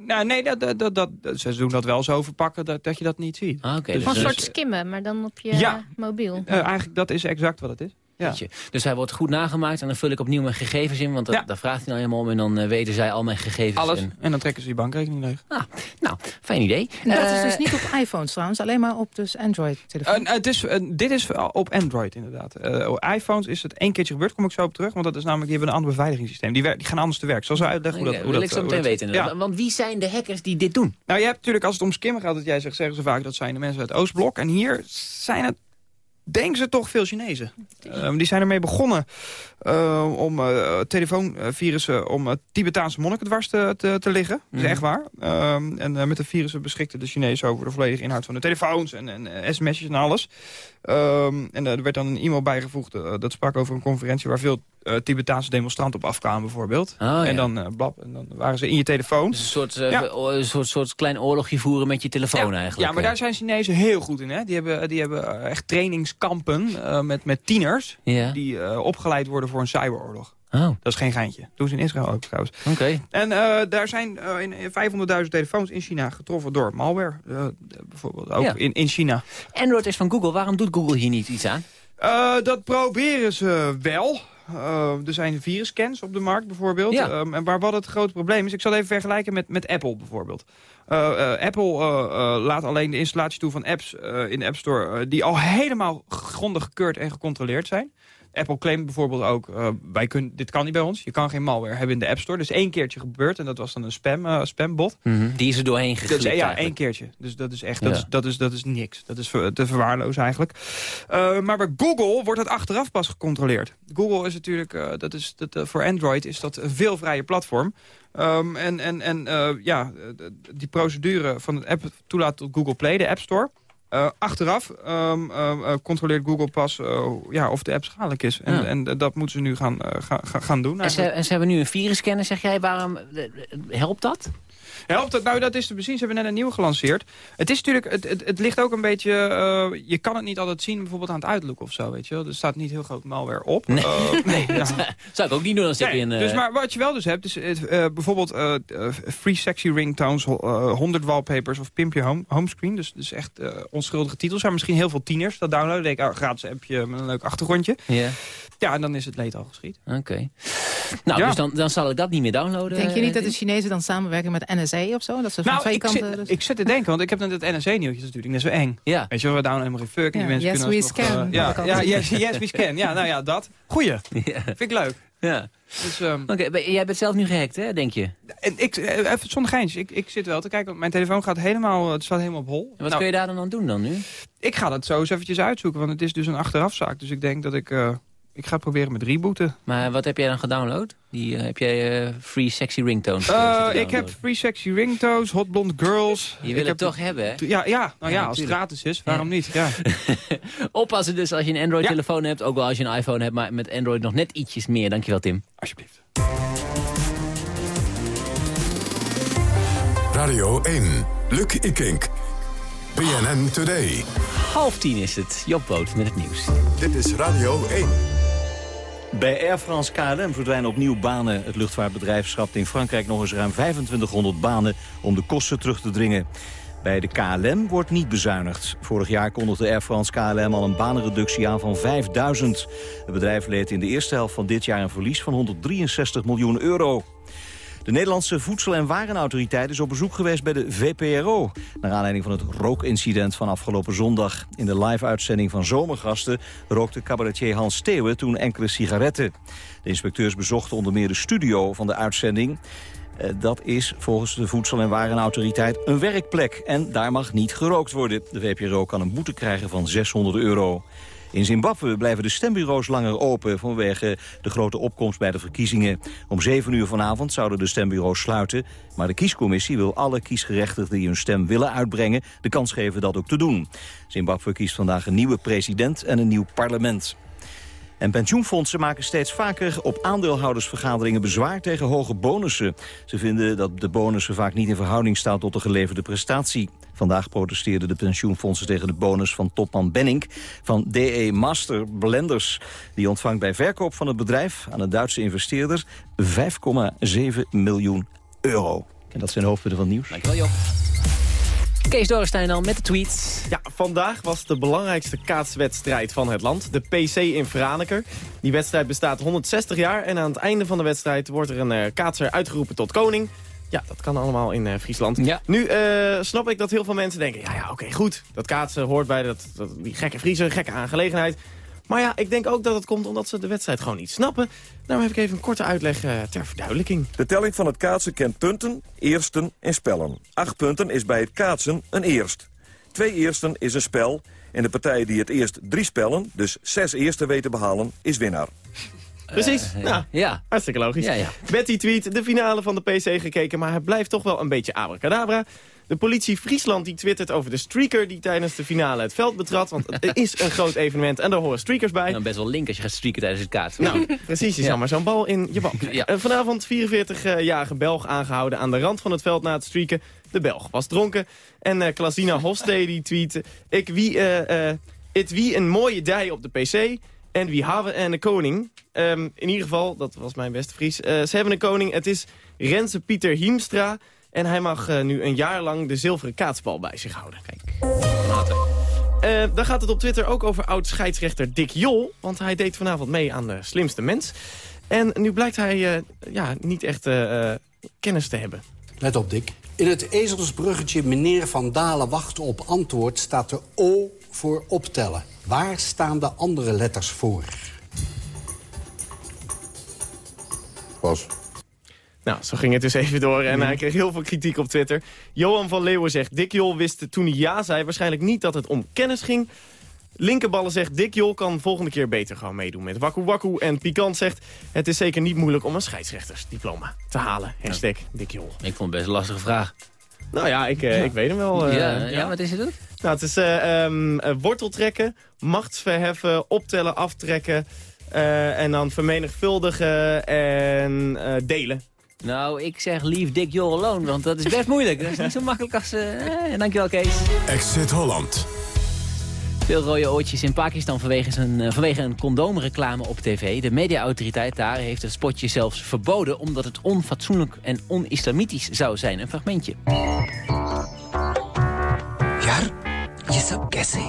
Nou, nee, dat, dat, dat, dat- ze doen dat wel zo verpakken dat, dat je dat niet ziet. Ah, oké, Dus- Van een dus- soort skimmen, maar dan op je Ja. mobiel. eh, eigenlijk, dat is exact wat het is. Ja. Weet je. Dus hij wordt goed nagemaakt en dan vul ik opnieuw mijn gegevens in. Want dat, daar vraagt hij nou helemaal om. En dan eh, weten zij al mijn gegevens. Alles. En, En dan trekken ze je bankrekening leeg. nou, fijn idee. En dat is Eh, dus niet op iPhones trouwens, alleen maar op dus Android-telefoon. Eh, het is, eh, dit is op Android inderdaad. Eh, op iPhones is het één keertje gebeurd, kom ik zo op terug. Want dat is namelijk, die hebben een ander beveiligingssysteem. Die, die gaan anders te werk. Zal ze uitleggen hoe dat hoe wil dat, ik zo meteen weten. Ja. Want wie zijn de hackers die dit doen? Nou, je hebt natuurlijk, als het om skimmen gaat, dat jij zegt, zeggen ze vaak dat zijn de mensen uit het Oostblok. En hier zijn het, denken ze toch veel Chinezen. Ehm, die zijn ermee begonnen eh, om eh, telefoonvirussen, om eh, Tibetaanse monniken dwars te, te, te liggen. Dat is Mhm. echt waar. Ehm, en met de virussen beschikten de Chinezen over de volledige inhoud van de telefoons en, en sms'jes en alles. Ehm, en er werd dan een e-mail bijgevoegd, dat sprak over een conferentie waar veel Tibetaanse demonstranten op afkwamen bijvoorbeeld. Oh, ja. En dan, blab, en dan waren ze in je telefoon. Dus een soort, Ja. een soort, soort klein oorlogje voeren met je telefoon eigenlijk. Ja, maar daar zijn Chinezen heel goed in. Hè? Die hebben, die hebben echt trainingskampen eh, met, met tieners... Ja. die eh, opgeleid worden voor een cyberoorlog. Oh. Dat is geen geintje. Doen ze in Israël ook trouwens. Oké. En eh, daar zijn eh, in- in 500.000 telefoons in China getroffen door malware. bijvoorbeeld ook Ja. in, in China. Android is van Google. Waarom doet Google hier niet iets aan? Dat proberen ze wel. Er zijn virusscans op de markt bijvoorbeeld. Ja. Ehm, en waar wat het grote probleem is... ik zal even vergelijken met, met Apple bijvoorbeeld. Eh, eh, Apple eh, laat alleen de installatie toe van apps in de App Store... die al helemaal grondig gekeurd en gecontroleerd zijn. Apple claimt bijvoorbeeld ook, eh, wij kunnen, dit kan niet bij ons. Je kan geen malware hebben in de App Store. Dus één keertje gebeurd en dat was dan een spam, eh, spambot. Die is er doorheen is, ja, eigenlijk. één keertje. Dus dat is echt, dat, Ja. is, dat, is, dat is niks. Dat is ver- te verwaarlozen eigenlijk. Eh, maar bij Google wordt het achteraf pas gecontroleerd. Google is natuurlijk, dat is, dat, voor Android is dat een veel vrijer platform. Ehm, en en, en ja, die procedure van het app toelaat tot Google Play, de App Store... Eh, achteraf ehm, ehm, eh, controleert Google pas eh, ja, of de app schadelijk is. En, Ja. en eh, dat moeten ze nu gaan, eh, gaan, gaan- doen. En ze, en ze hebben nu een virusscanner, zeg jij. Waarom eh, eh, helpt dat? Helpt het? Nou, dat is te bezien. Ze hebben net een nieuw gelanceerd. Het is natuurlijk, het, het, het ligt ook een beetje, eh, je kan het niet altijd zien bijvoorbeeld aan het uiterlijk of zo, weet je wel. Er staat niet heel groot malware op. Nee. Eh. Zou ik ook niet doen als ik Nee, in... eh, dus maar wat je wel dus hebt, is eh, bijvoorbeeld eh, eh, free sexy ringtones, eh 100 wallpapers of pimp je home, homescreen. Dus, dus echt eh, onschuldige titels. Er zijn misschien heel veel tieners dat downloaden. Denk ik, oh, gratis appje met een leuk achtergrondje. Ja, Ja, en dan is het leed al geschied. oké. Nou, Ja. dus dan, dan zal ik dat niet meer downloaden. Denk je niet dat de eh, Chinezen dan samenwerken met NSA of zo? Dat ze van Nou, twee ik kanten... zit, dus- ik zit te denken, want ik heb net het NRC-nieuwtjes natuurlijk. Dat is wel eng. Ja. Weet je wel, we down helemaal geen fuck. En Ja, die mensen yes, kunnen we scan, eh, ja, ja, yes, yes, we scan. Ja, nou ja, dat. Goeie. Ja. Vind ik leuk. Ja. Dus, ehm, Oké, maar jij bent zelf nu gehackt, hè, denk je? en ik, eh, even zonder geintjes. Ik, ik zit wel te kijken, mijn telefoon gaat helemaal, het staat helemaal op hol. En wat Nou, kun je daar dan aan doen dan nu? Ik ga dat zo eens eventjes uitzoeken, want het is dus een achterafzaak. Dus ik denk dat ik, eh, ik ga proberen met rebooten. Maar wat heb jij dan gedownload? Die, eh, heb jij eh, free sexy ringtones? Eh, ik heb? Free Sexy Ringtones, Hot Blonde Girls. Je Ik wil heb het toch hebben, hè? Ja, ja, nou ja, Ja, als het gratis is, waarom niet? Ja. Oppassen dus als je een Android-telefoon hebt. Ook wel als je een iPhone hebt, maar met Android nog net ietsjes meer. Dankjewel, Tim. Alsjeblieft. Radio 1. Luc Ikink. BNN Today. Half tien is het. Job Boot met het nieuws. Dit is Radio 1. Bij Air France KLM verdwijnen opnieuw banen. Het luchtvaartbedrijf schrapt in Frankrijk nog eens ruim 2500 banen om de kosten terug te dringen. Bij de KLM wordt niet bezuinigd. Vorig jaar kondigde Air France KLM al een banenreductie aan van 5000. Het bedrijf leed in de eerste helft van dit jaar een verlies van 163 miljoen euro. De Nederlandse Voedsel- en Warenautoriteit is op bezoek geweest bij de VPRO. Naar aanleiding van het rookincident van afgelopen zondag. In de live-uitzending van Zomergasten rookte cabaretier Hans Steeuwen toen enkele sigaretten. De inspecteurs bezochten onder meer de studio van de uitzending. Eh, Dat is volgens de Voedsel- en Warenautoriteit een werkplek. En daar mag niet gerookt worden. De VPRO kan een boete krijgen van 600 euro. In Zimbabwe blijven de stembureaus langer open vanwege de grote opkomst bij de verkiezingen. Om 7 uur vanavond zouden de stembureaus sluiten, maar de kiescommissie wil alle kiesgerechtigden die hun stem willen uitbrengen de kans geven dat ook te doen. Zimbabwe kiest vandaag een nieuwe president en een nieuw parlement. En pensioenfondsen maken steeds vaker op aandeelhoudersvergaderingen bezwaar tegen hoge bonussen. Ze vinden dat de bonussen vaak niet in verhouding staan tot de geleverde prestatie. Vandaag protesteerden de pensioenfondsen tegen de bonus van topman Benning van DE Master Blenders. Die ontvangt bij verkoop van het bedrijf aan een Duitse investeerder 5,7 miljoen euro. En dat zijn de hoofdpunten van het nieuws. Dankjewel Job. Kees Dorrestein al met de tweet. Ja, vandaag was de belangrijkste kaatswedstrijd van het land. De PC in Franeker. Die wedstrijd bestaat 160 jaar en aan het einde van de wedstrijd wordt er een uh, kaatser uitgeroepen tot koning. Ja, dat kan allemaal in uh, Friesland. Ja. Nu uh, snap ik dat heel veel mensen denken... ja, ja oké, okay, goed, dat kaatsen hoort bij dat, dat, die gekke Friese, gekke aangelegenheid. Maar ja, ik denk ook dat het komt omdat ze de wedstrijd gewoon niet snappen. Daarom heb ik even een korte uitleg uh, ter verduidelijking. De telling van het kaatsen kent punten, eersten en spellen. Acht punten is bij het kaatsen een eerst. Twee eersten is een spel. En de partij die het eerst drie spellen, dus zes eersten weten behalen, is winnaar. Precies, uh, nou, ja. hartstikke logisch. Ja, ja. Betty tweet de finale van de PC gekeken, maar hij blijft toch wel een beetje abracadabra. De politie Friesland die twittert over de streaker die tijdens de finale het veld betrad. Want het is een groot evenement en daar horen streakers bij. Nou, best wel link als je gaat streaken tijdens het kaart. Nou, precies. Je ja. maar zo'n bal in je bal. Ja. Uh, vanavond 44-jarige Belg aangehouden aan de rand van het veld na het streaken. De Belg was dronken. En uh, Klasina Hofstee die tweet... Ik wie, uh, het wie een mooie dij op de pc... En wie hebben en de koning. Um, in ieder geval, dat was mijn beste Fries. Uh, ze hebben een koning. Het is Renze Pieter Hiemstra. En hij mag uh, nu een jaar lang de zilveren kaatsbal bij zich houden. Kijk, uh, dan gaat het op Twitter ook over oud-scheidsrechter Dick Jol. Want hij deed vanavond mee aan de slimste mens. En nu blijkt hij ja, niet echt kennis te hebben. Let op, Dick. In het ezelsbruggetje meneer Van Dalen wacht op antwoord... staat de O voor optellen. Waar staan de andere letters voor? Pas. Nou, zo ging het dus even door en hij kreeg heel veel kritiek op Twitter. Johan van Leeuwen zegt, Dick Jol wist toen hij ja zei... waarschijnlijk niet dat het om kennis ging. Linkerballen zegt, Dick Jol kan volgende keer beter gewoon meedoen met Wakku Wakku. En Pikant zegt, het is zeker niet moeilijk om een scheidsrechtersdiploma te halen. Hashtag Dick Jol. Ik vond het best een lastige vraag. Nou ja, ik, uh, ja. ik weet hem wel. Uh, ja, ja, wat is het ook? Nou, het is uh, um, wortel trekken, machtsverheffen, optellen, aftrekken... en dan vermenigvuldigen en delen. Nou, ik zeg leave Dick alone, want dat is best moeilijk. Dat is niet zo makkelijk als... Eh, dankjewel, Kees. Exit Holland. Veel rode oortjes in Pakistan vanwege een, vanwege een condoomreclame op tv. De mediaautoriteit daar heeft het spotje zelfs verboden... omdat het onfatsoenlijk en on-islamitisch zou zijn. Een fragmentje. यार ये सब कैसे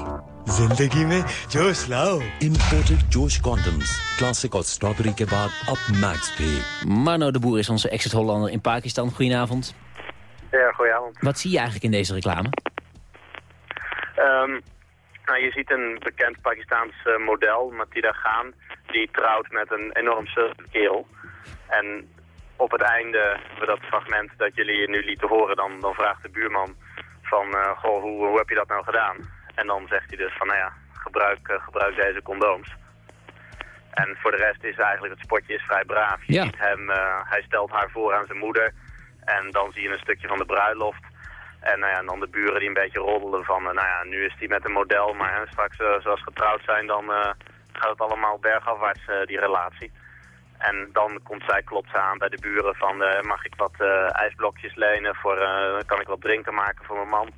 जिंदगी में जोश लाओ Imported Josh condoms. Classic और strawberry के बाद अब Max पे. Marno de Boer is onze exit-Hollander in Pakistan. Goedenavond. Ja, goedenavond. Wat zie je eigenlijk in deze reclame? Um, nou, je ziet een bekend Pakistaans uh, model, Matida Khan, die trouwt met een enorm kerel. En op het einde van dat fragment dat jullie nu lieten horen, dan, dan vraagt de buurman van, uh, goh, hoe, hoe heb je dat nou gedaan? En dan zegt hij dus van, nou ja, gebruik, uh, gebruik deze condooms. En voor de rest is eigenlijk, het spotje is vrij braaf. Je Ja. ziet hem, uh, hij stelt haar voor aan zijn moeder. En dan zie je een stukje van de bruiloft. En, nou ja, en dan de buren die een beetje roddelen van, uh, nou ja, nu is hij met een model. Maar straks, uh, zoals getrouwd zijn, dan uh, gaat het allemaal bergafwaarts, die relatie. En dan komt zij, klopt ze aan bij de buren van, mag ik wat ijsblokjes lenen, voor, kan ik wat drinken maken voor mijn man?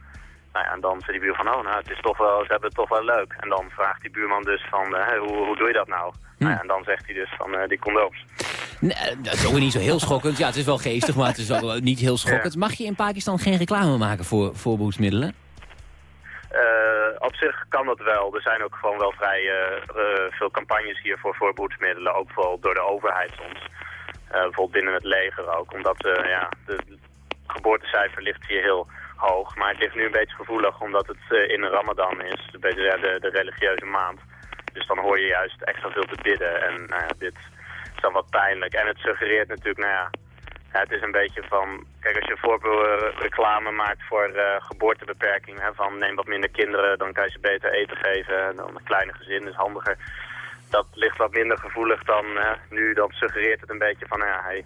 Nou ja, en dan zegt die buur van, oh nou, het is toch wel, ze hebben het toch wel leuk. En dan vraagt die buurman dus van, uh, hoe, hoe doe je dat nou? Hm. Nou ja, en dan zegt hij dus van, uh, die condooms. Nee, dat is ook niet zo heel schokkend. Ja, het is wel geestig, maar het is ook wel niet heel schokkend. Mag je in Pakistan geen reclame maken voor voorbehoedsmiddelen? Uh, op zich kan dat wel. Er zijn ook gewoon wel vrij veel campagnes hier voor voorbehoedsmiddelen. Ook vooral door de overheid soms. bijvoorbeeld binnen het leger ook. Omdat ja, de geboortecijfer ligt hier heel hoog. Maar het ligt nu een beetje gevoelig omdat het in Ramadan is. Ja, de, de religieuze maand. Dus dan hoor je juist extra veel te bidden. En nou ja, dit is dan wat pijnlijk. En het suggereert natuurlijk, nou ja, het is een beetje van... Kijk, als je voorbeeld reclame maakt voor eh, geboortebeperking... Hè, van neem wat minder kinderen, dan kan je ze beter eten geven. En dan een kleine gezin is handiger. Dat ligt wat minder gevoelig dan nu. Dan suggereert het een beetje van... Ja, hij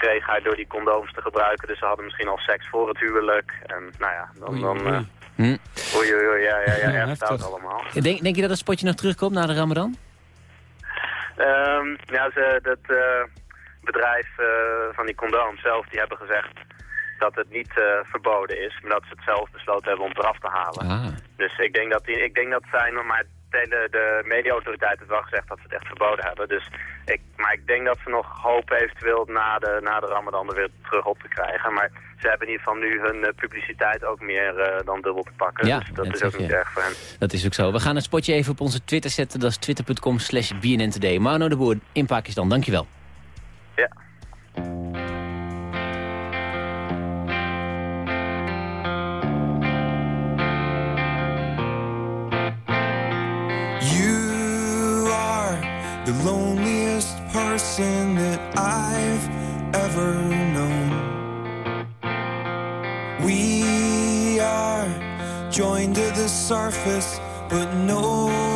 kreeg hij door die condooms te gebruiken. Dus ze hadden misschien al seks voor het huwelijk. En nou ja, dan... dan eh, Hm. Oei, oei, oei, ja, ja, ja, Ja, allemaal. Denk, denk je dat het spotje nog terugkomt na de ramadan? Ehm, ja, ze, dat eh, bedrijf eh, van die condoom zelf, die hebben gezegd dat het niet eh, verboden is, maar dat ze het zelf besloten hebben om het eraf te halen. Ah. Dus ik denk dat, die, ik denk dat zij nog de, de mediaautoriteit heeft wel gezegd dat ze het echt verboden hebben. Dus ik, maar ik denk dat ze nog hopen eventueel na de, na de ramadan er weer terug op te krijgen. Maar ze hebben in ieder geval nu hun eh, publiciteit ook meer eh, dan dubbel te pakken. Ja, dus dat dat is ook niet erg voor hen. Dat is ook zo. We gaan het spotje even op onze Twitter zetten. Dat is twitter.com slash BNN Today. Mano de Boer in Pakistan, dankjewel. Ja. The loneliest person that I've ever known. We are joined to the surface, but nowhere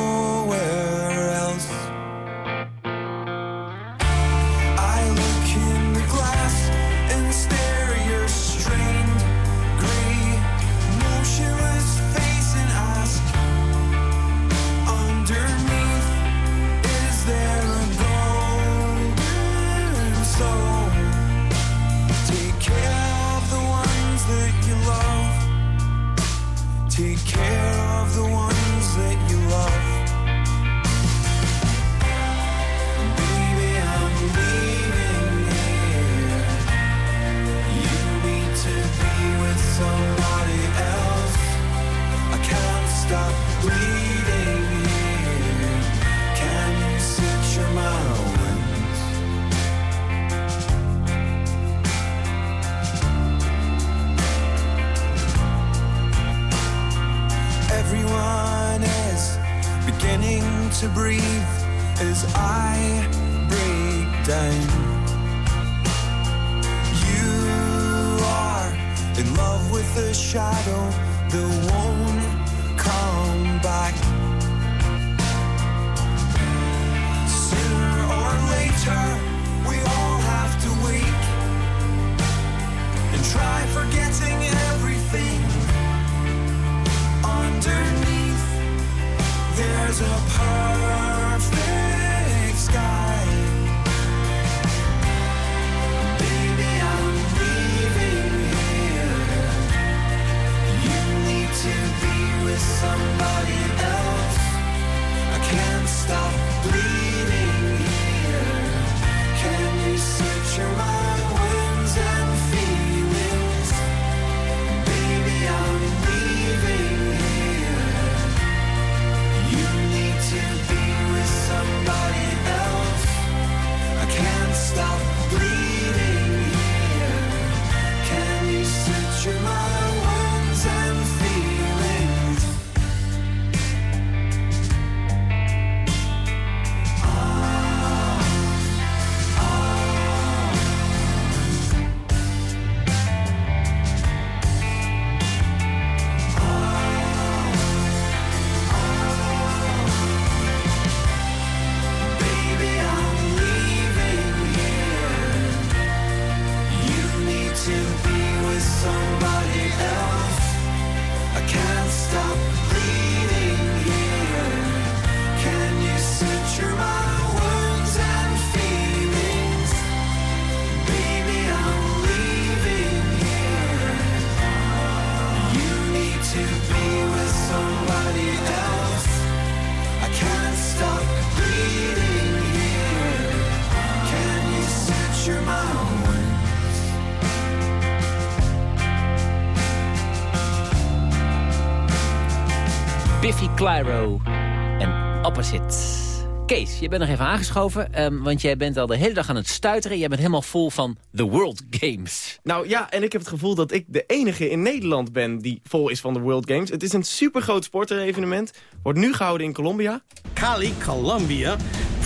to breathe as I break down. You are in love with the shadow that won't come back. Sooner or later, we all have to wake and try forgetting everything. There's a perfect sky. Baby, I'm leaving here. You need to be with somebody else. I can't stop Clyro en Opposite. Kees, je bent nog even aangeschoven, ehm, want jij bent al de hele dag aan het stuiteren. Jij bent helemaal vol van The World Games. Nou ja, en ik heb het gevoel dat ik de enige in Nederland ben die vol is van de World Games. Het is een supergroot sporterevenement. Wordt nu gehouden in Colombia. Cali, Colombia.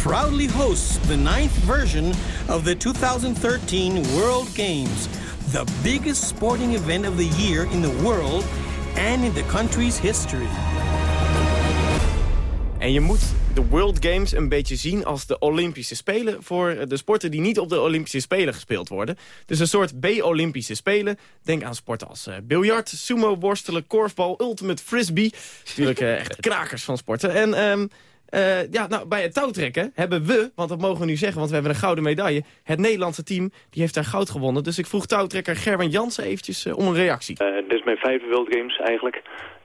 proudly hosts the ninth version of the 2013 World Games, the biggest sporting event of the year in the world and in the country's history. En je moet de World Games een beetje zien als de Olympische Spelen... voor de sporten die niet op de Olympische Spelen gespeeld worden. Dus een soort B-Olympische Spelen. Denk aan sporten als uh, biljart, sumo, worstelen, korfbal, ultimate frisbee. Natuurlijk uh, echt krakers van sporten. En um, uh, ja, nou, bij het touwtrekken hebben we, want dat mogen we nu zeggen... want we hebben een gouden medaille. Het Nederlandse team die heeft daar goud gewonnen. Dus ik vroeg touwtrekker Gerben Jansen eventjes om een reactie. dit is mijn vijfde World Games eigenlijk.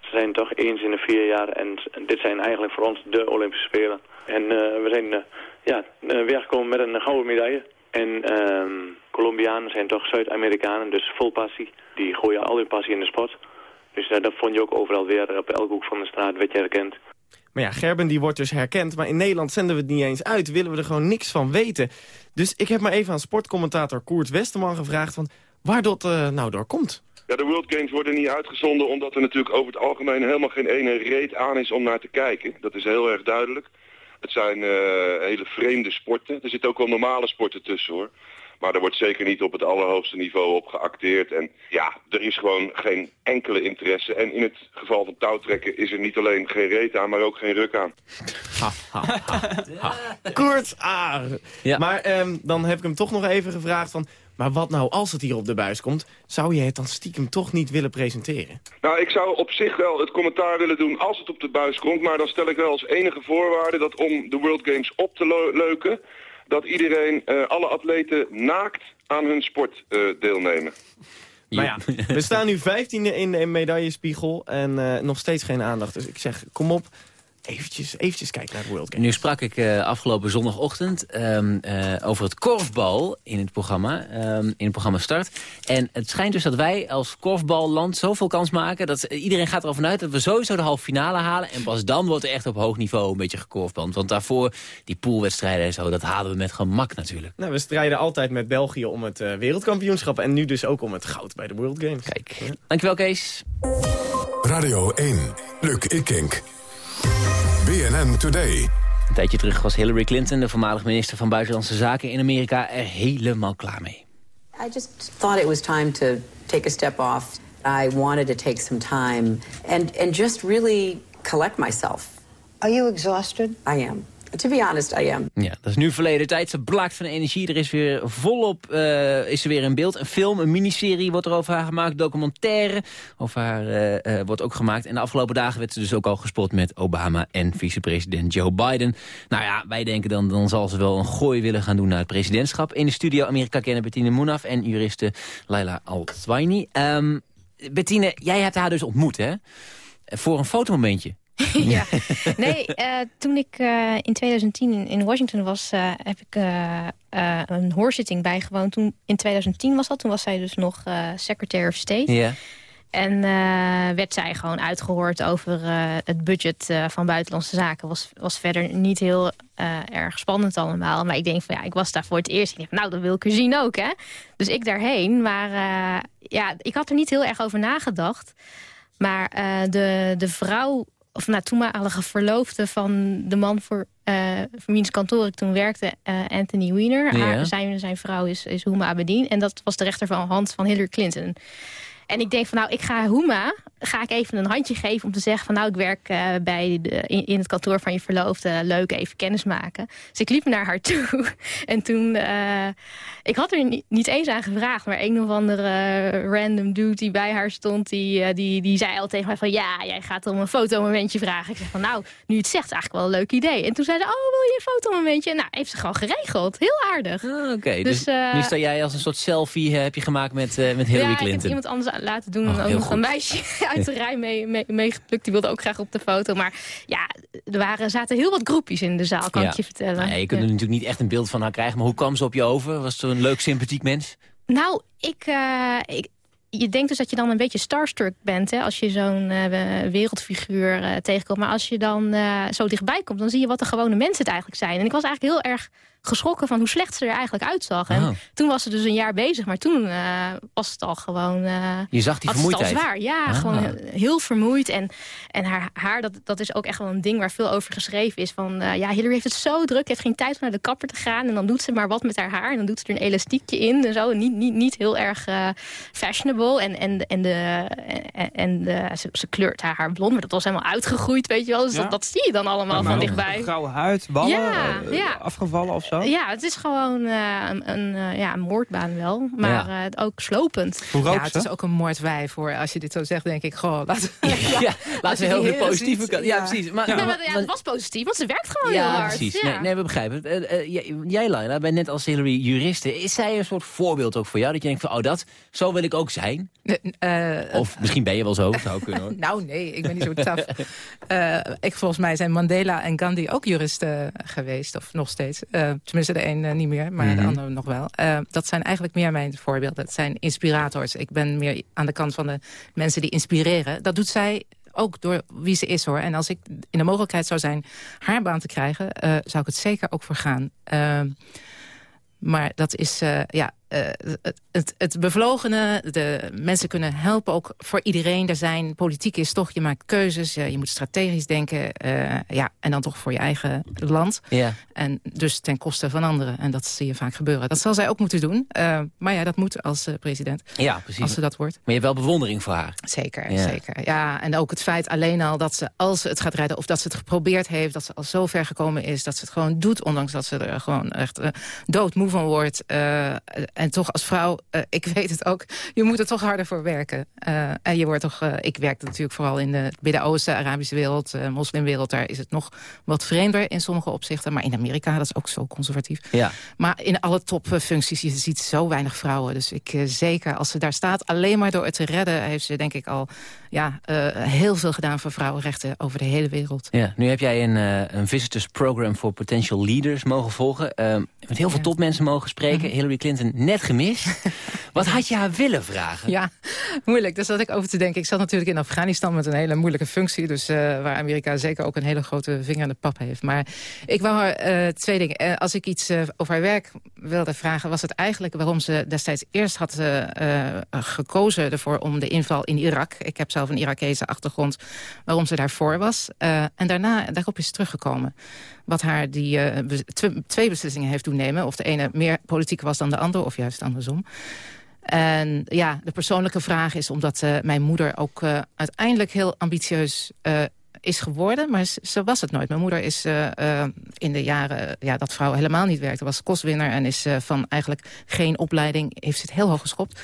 Ze zijn toch eens in de vier jaar en dit zijn eigenlijk voor ons de Olympische Spelen. En uh, we zijn uh, ja, uh, weergekomen met een gouden medaille. En ehm, Colombianen zijn toch Zuid-Amerikanen, dus vol passie. Die gooien al hun passie in de sport. Dus dat vond je ook overal weer. Op elke hoek van de straat werd je herkend. Maar ja, Gerben die wordt dus herkend. Maar in Nederland zenden we het niet eens uit. Willen we er gewoon niks van weten. Dus ik heb maar even aan sportcommentator Koert Westerman gevraagd... Van waar dat nou door komt. Ja, de World Games worden niet uitgezonden omdat er natuurlijk over het algemeen helemaal geen ene reet aan is om naar te kijken. Dat is heel erg duidelijk. Het zijn uh, hele vreemde sporten. Er zitten ook wel normale sporten tussen hoor. Maar er wordt zeker niet op het allerhoogste niveau op geacteerd. En ja, er is gewoon geen enkele interesse. En in het geval van touwtrekken is er niet alleen geen reet aan, maar ook geen ruk aan. Ha, ha, ha, Kort, ah. Ja. Maar um, dan heb ik hem toch nog even gevraagd van... Maar wat nou als het hier op de buis komt? Zou je het dan stiekem toch niet willen presenteren? Nou, ik zou op zich wel het commentaar willen doen als het op de buis komt. Maar dan stel ik wel als enige voorwaarde dat om de World Games op te leuken... dat iedereen, uh, alle atleten, naakt aan hun sport uh, deelnemen. Maar ja, we staan nu 15e in de medaillespiegel en uh, nog steeds geen aandacht. Dus ik zeg, kom op, eventjes, eventjes kijken naar de World Games. Nu sprak ik uh, afgelopen zondagochtend um, uh, over het korfbal in het programma, um, in het programma Start. En het schijnt dus dat wij als korfballand zoveel kans maken... dat iedereen gaat ervan uit dat we sowieso de halve finale halen... en pas dan wordt er echt op hoog niveau een beetje gekorfbald. Want daarvoor, die poolwedstrijden en zo, dat halen we met gemak natuurlijk. Nou, we strijden altijd met België om het uh, wereldkampioenschap... en nu dus ook om het goud bij de World Games. Kijk, ja. dankjewel Kees. Radio 1, Luc Ikink. BNN Today. Een tijdje terug was Hillary Clinton, de voormalig minister van Buitenlandse Zaken in Amerika, er helemaal klaar mee. I just thought it was time to take a step off. I wanted to take some time and, and just really collect myself. Are you exhausted? I am. To be honest, I am. Ja, dat is nu verleden tijd. Ze blaakt van energie. Er is weer volop uh, is er weer in beeld. Een film, een miniserie wordt er over haar gemaakt. Documentaire over haar uh, uh, wordt ook gemaakt. En de afgelopen dagen werd ze dus ook al gespot met Obama en vicepresident Joe Biden. Nou ja, wij denken dan, dan zal ze wel een gooi willen gaan doen naar het presidentschap. In de studio Amerika kennen Bettine Moenaf en juriste Laila Al-Twaini. Um, Bettine, jij hebt haar dus ontmoet, hè? Voor een fotomomentje. ja, nee, uh, toen ik uh, in 2010 in Washington was, uh, heb ik een hoorzitting bijgewoond. Toen, in 2010 was dat, toen was zij dus nog Secretary of State. Ja. En werd zij gewoon uitgehoord over het budget van buitenlandse zaken. Was, was verder niet heel erg spannend allemaal. Maar ik denk van ja, ik was daar voor het eerst. Ik dacht, nou, dat wil ik er zien ook, hè. Dus ik daarheen. Maar ja, ik had er niet heel erg over nagedacht. Maar de, de vrouw of nou, toenmalige verloofde van de man voor, uh, voor wiens kantoor ik toen werkte, uh, Anthony Weiner. Ja. Haar, zijn, zijn vrouw is, is Huma Abedin. En dat was de rechter van hand van Hillary Clinton. En ik denk van nou, ik ga Huma ga ik even een handje geven om te zeggen van nou, ik werk uh, bij de, in, in, het kantoor van je verloofde. Leuk, even kennis maken. Dus ik liep naar haar toe. en toen, uh, ik had er niet, niet, eens aan gevraagd, maar een of andere random dude die bij haar stond, die, uh, die, die zei al tegen mij van ja, jij gaat om een fotomomentje vragen. Ik zeg van nou, nu het zegt, eigenlijk wel een leuk idee. En toen zei ze, oh, wil je een fotomomentje? Nou, heeft ze gewoon geregeld. Heel aardig. Ah, Oké, okay. dus, dus nu sta jij als een soort selfie heb je gemaakt met, met Hillary ja, Clinton. ik heb iemand anders laten doen. Oh, ook nog een meisje uit de rij mee, mee, meegeplukt. Die wilde ook graag op de foto. Maar ja, er waren, zaten heel wat groepjes in de zaal, kan ja. ik je vertellen. Nou ja, je kunt er natuurlijk niet echt een beeld van haar krijgen. Maar hoe kwam ze op je over? Was ze een leuk, sympathiek mens? Nou, ik... Uh, ik je denkt dus dat je dan een beetje starstruck bent... Hè, als je zo'n uh, wereldfiguur uh, tegenkomt. Maar als je dan uh, zo dichtbij komt... dan zie je wat de gewone mensen het eigenlijk zijn. En ik was eigenlijk heel erg geschrokken van hoe slecht ze er eigenlijk uitzag. En Oh. toen was ze dus een jaar bezig, maar toen eh, was het al gewoon... eh, Je zag die ze het al vermoeidheid. zwaar. Ja, Ah. gewoon heel vermoeid. En, en haar haar, dat, dat is ook echt wel een ding waar veel over geschreven is. Van, eh, ja, Hillary heeft het zo druk, heeft geen tijd om naar de kapper te gaan. En dan doet ze maar wat met haar haar. En dan doet ze er een elastiekje in en zo. Niet, niet, niet heel erg fashionable. En, en, en, de, en, en de, ze, ze kleurt haar haar blond, maar dat was helemaal uitgegroeid, weet je wel. Dus Ja. dat, dat zie je dan allemaal van dichtbij. Grauwe huid, ja. afgevallen of zo? Ja, het is gewoon eh, een, een, eh, ja, een moordbaan wel, maar Ja. eh, ook slopend. ja, het is ook een moordwijf voor. Als je dit zo zegt, denk ik, goh, laat, Ja, laten we heel veel positieve kant. Ja, Ja. precies. Maar, Ja, maar- maar, ja, het was positief, want ze werkt gewoon ja, heel hard. precies. Ja. Nee, nee, we begrijpen het. Jij- Laila, bent net als Hillary juriste. Is zij een soort voorbeeld ook voor jou? Dat je denkt van, oh, dat, zo wil ik ook zijn? Eh, Of misschien ben je wel zo, zou kunnen hoor. Nou nee, ik ben niet zo taf. Eh, ik, volgens mij zijn Mandela en Gandhi ook juristen geweest. Of nog steeds. Eh, tenminste de een eh, niet meer, maar de Mhm. andere nog wel. Eh, dat zijn eigenlijk meer mijn voorbeelden. Het zijn inspirators. Ik ben meer aan de kant van de mensen die inspireren. Dat doet zij ook door wie ze is hoor. En als ik in de mogelijkheid zou zijn haar baan te krijgen... eh, zou ik het zeker ook voor gaan. Maar dat is, ja, het, het, het bevlogene, de mensen kunnen helpen ook voor iedereen. Er zijn, politiek is toch, je maakt keuzes, eh, je moet strategisch denken. eh, ja, en dan toch voor je eigen land. Ja. En dus ten koste van anderen. En dat zie je vaak gebeuren. Dat zal zij ook moeten doen. Eh, maar ja, dat moet als eh, president. Ja, precies. Als ze dat wordt. Maar je hebt wel bewondering voor haar. Zeker, Ja. zeker. Ja, en ook het feit alleen al dat ze, als ze het gaat redden... of dat ze het geprobeerd heeft, dat ze al zo ver gekomen is... dat ze het gewoon doet, ondanks dat ze er gewoon echt eh, doodmoe van wordt. Eh, en toch als vrouw, eh, ik weet het ook, je moet er toch harder voor werken. Eh, en je wordt toch, eh, ik werk natuurlijk vooral in de Midden-Oosten, Arabische wereld... moslimwereld, daar is het nog wat vreemder in sommige opzichten. Maar in Amerika, dat is ook zo conservatief. Ja. Maar in alle topfuncties, je ziet zo weinig vrouwen. Dus ik zeker, als ze daar staat, alleen maar door het te redden... heeft ze denk ik al ja, eh, heel veel gedaan voor vrouwenrechten over de hele wereld. Ja, nu heb jij een, eh, een visitors program voor potential leaders mogen volgen. Ehm, met heel veel topmensen mogen spreken. Mhm. Hillary Clinton net gemist. Wat had je haar willen vragen? Ja, moeilijk. Daar zat ik over te denken. Ik zat natuurlijk in Afghanistan met een hele moeilijke functie. Dus eh, waar Amerika zeker ook een hele grote vinger in de pap heeft. Maar ik wou haar twee dingen. Als ik iets over haar werk wilde vragen... was het eigenlijk waarom ze destijds eerst had gekozen ervoor... om de inval in Irak. Ik heb een Irakese achtergrond. Waarom ze daarvoor was. Eh, en daarna, daarop is teruggekomen. Wat haar die eh, twee beslissingen heeft doen nemen. Of de ene meer politiek was dan de andere. Of juist andersom. En ja, de persoonlijke vraag is omdat eh, mijn moeder ook uiteindelijk heel ambitieus is geworden. Maar ze, was het nooit. Mijn moeder is in de jaren ja, dat vrouw helemaal niet werkte, was kostwinner en is van eigenlijk geen opleiding, heeft het heel hoog geschopt.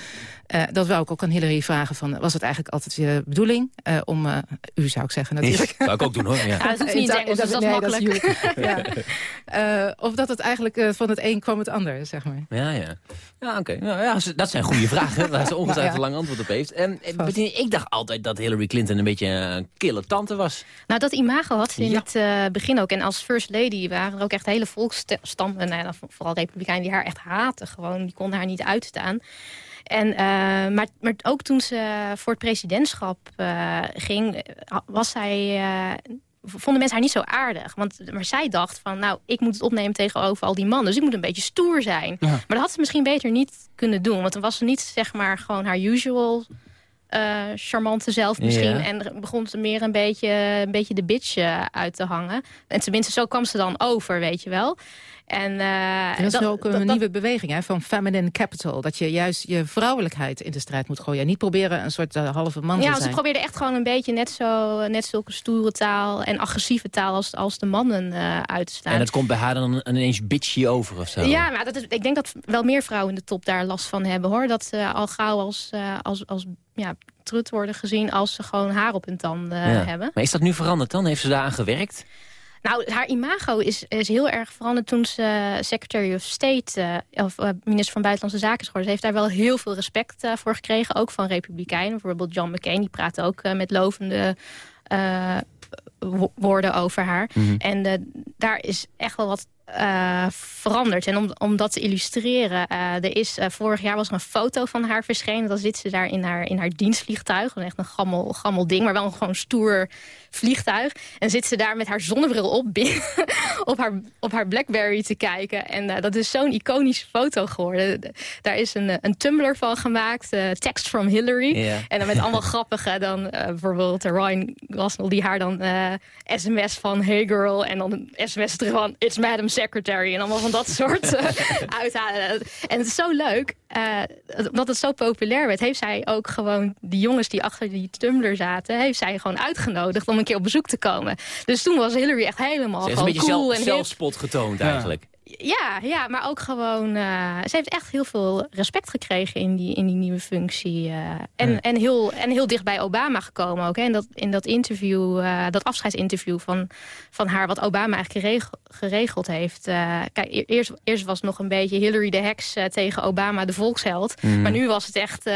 Eh, dat wou ik ook aan Hillary vragen. Van, was het eigenlijk altijd je bedoeling eh, om, eh, u zou ik zeggen natuurlijk. Zou ik ook doen hoor. Ja. Ja, dat hoeft niet in het Engels, dus dat is nee, makkelijk. ja. Eh, of dat het eigenlijk van het een kwam het ander, zeg maar. Ja, ja. Ja, oké. Nou, ja, dat zijn goede vragen, waar ze ongetwijfeld Ja, ja. een lang antwoord op heeft. En, Bettine, ik dacht altijd dat Hillary Clinton een beetje een kille tante was. Nou, dat imago had ze in Ja. het eh, begin ook. En als first lady waren er ook echt hele volksstammen, nou, ja, vooral republikeinen, die haar echt haten. Gewoon, die konden haar niet uitstaan. En, eh, maar, maar ook toen ze voor het presidentschap eh, ging, was zij... eh, vonden mensen haar niet zo aardig. Want, maar zij dacht van, nou, ik moet het opnemen tegenover al die mannen. Dus ik moet een beetje stoer zijn. Ja. Maar dat had ze misschien beter niet kunnen doen. Want dan was ze niet, zeg maar, gewoon haar usual charmante zelf misschien. Ja. En begon ze meer een beetje, een beetje de bitch uit te hangen. En tenminste, zo kwam ze dan over, weet je wel. En, eh, Er is dat- ook een dat- dat- nieuwe beweging hè, van feminine capital. Dat je juist je vrouwelijkheid in de strijd moet gooien. En niet proberen een soort eh, halve man ja, te ze zijn. probeerde echt gewoon een beetje net, zo, net zulke stoere taal en agressieve taal als, als de mannen eh, uit te staan. En dat komt bij haar dan ineens bitchy over of zo. Ja, maar dat is, ik denk dat wel meer vrouwen in de top daar last van hebben, hoor. Dat ze al gauw als, eh, als, als ja, trut worden gezien als ze gewoon haar op hun tanden Ja. hebben. Maar is dat nu veranderd dan? Heeft ze daaraan gewerkt? Nou, haar imago is, is heel erg veranderd toen ze Secretary of State... eh, of eh, minister van Buitenlandse Zaken is geworden. Ze heeft daar wel heel veel respect eh, voor gekregen. Ook van republikeinen. Bijvoorbeeld John McCain, die praat ook met lovende wo- woorden over haar. Mhm. En daar is echt wel wat veranderd. En om, om dat te illustreren, er is, vorig jaar was er een foto van haar verschenen. Dan zit ze daar in haar, in haar dienstvliegtuig. Echt een gammel, gammel ding, maar wel een gewoon stoer vliegtuig. En zit ze daar met haar zonnebril op, binnen- op, haar, op haar Blackberry te kijken. En eh, dat is zo'n iconische foto geworden. Daar is een, eh, een Tumblr van gemaakt, eh, Text from Hillary. En dan met allemaal grappige, dan eh, bijvoorbeeld Ryan Gosnell... die haar dan sms van Hey girl en dan een sms terug van It's Madam Secretary. En allemaal van dat soort uithalen. En het is zo leuk, omdat het zo populair werd... heeft zij ook gewoon die jongens die achter die Tumblr zaten... heeft zij gewoon uitgenodigd om een keer op bezoek te komen. Dus toen was Hillary echt helemaal Ze heeft een beetje cool zelf, en zelfspot getoond eigenlijk. Ja, ja, maar ook gewoon... eh, ze heeft echt heel veel respect gekregen in die, in die nieuwe functie. eh, en, Ja. en, heel, en heel dicht bij Obama gekomen ook. Hè. In, dat, in dat interview, eh, dat afscheidsinterview van, van haar... wat Obama eigenlijk gereg- geregeld heeft. Kijk, e- eerst, eerst was het nog een beetje Hillary de heks tegen Obama de volksheld. Mhm. Maar nu was het echt,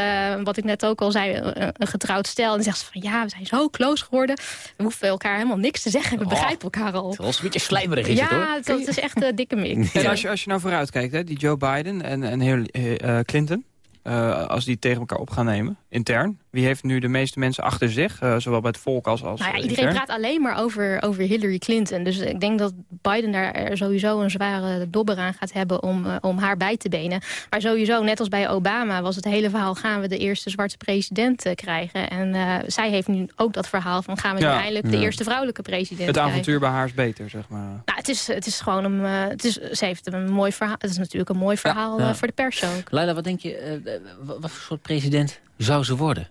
wat ik net ook al zei, een, een getrouwd stel. En dan zegt ze van, ja, we zijn zo close geworden. We hoeven elkaar helemaal niks te zeggen. We Oh. begrijpen elkaar al. Het was een beetje slijmerig is het hoor. Ja, het is echt een dikke mix. En als je, als je nou vooruit kijkt, hè, die Joe Biden en, en Hillary, eh, eh, Clinton... eh, als die tegen elkaar op gaan nemen, intern... wie heeft nu de meeste mensen achter zich, eh, zowel bij het volk als, als Nou ja, iedereen intern? praat alleen maar over, over Hillary Clinton. Dus ik denk dat Biden daar sowieso een zware dobber aan gaat hebben om, eh, om haar bij te benen. Maar sowieso, net als bij Obama, was het hele verhaal... gaan we de eerste zwarte president eh, krijgen. En eh, zij heeft nu ook dat verhaal van... gaan we nu Ja, eindelijk de eerste vrouwelijke president Het krijgen. avontuur bij haar is beter, zeg maar. Nou, het is, het is gewoon een... eh, het is, ze heeft een mooi verhaal. Het is natuurlijk een mooi verhaal Ja. voor de pers ook. Laila, wat denk je, wat voor soort president zou ze worden?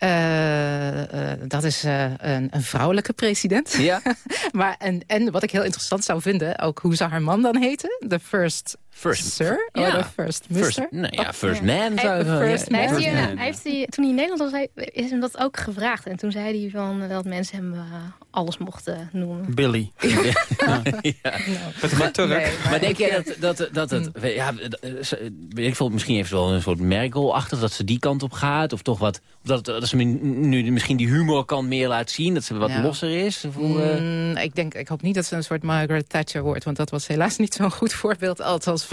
Eh, eh, dat is eh, een, een vrouwelijke president. Ja. maar en, en wat ik heel interessant zou vinden, ook hoe zou haar man dan heten? De first, First sir? Ja. Of de first mister? First, nee, ja, first man zou first ja, Hij heeft, first hij, man. hij heeft hij, toen hij in Nederland was, hij- is hem dat ook gevraagd. En toen zei hij van, eh, dat mensen hem eh, alles mochten noemen. Billy. Maar, Turk. Nee, maar maar denk ik, jij dat, dat, dat het... Ja, ze- weet ik veel, misschien heeft ze wel een soort Merkel-achtig... dat ze die kant op gaat? Of toch wat... Of dat, dat ze nu misschien die humorkant meer laat zien? Dat ze wat losser is? Voor, eh, Mm, ik, denk, ik hoop niet dat ze een soort Margaret Thatcher wordt. Want dat was helaas niet zo'n goed voorbeeld. Althans,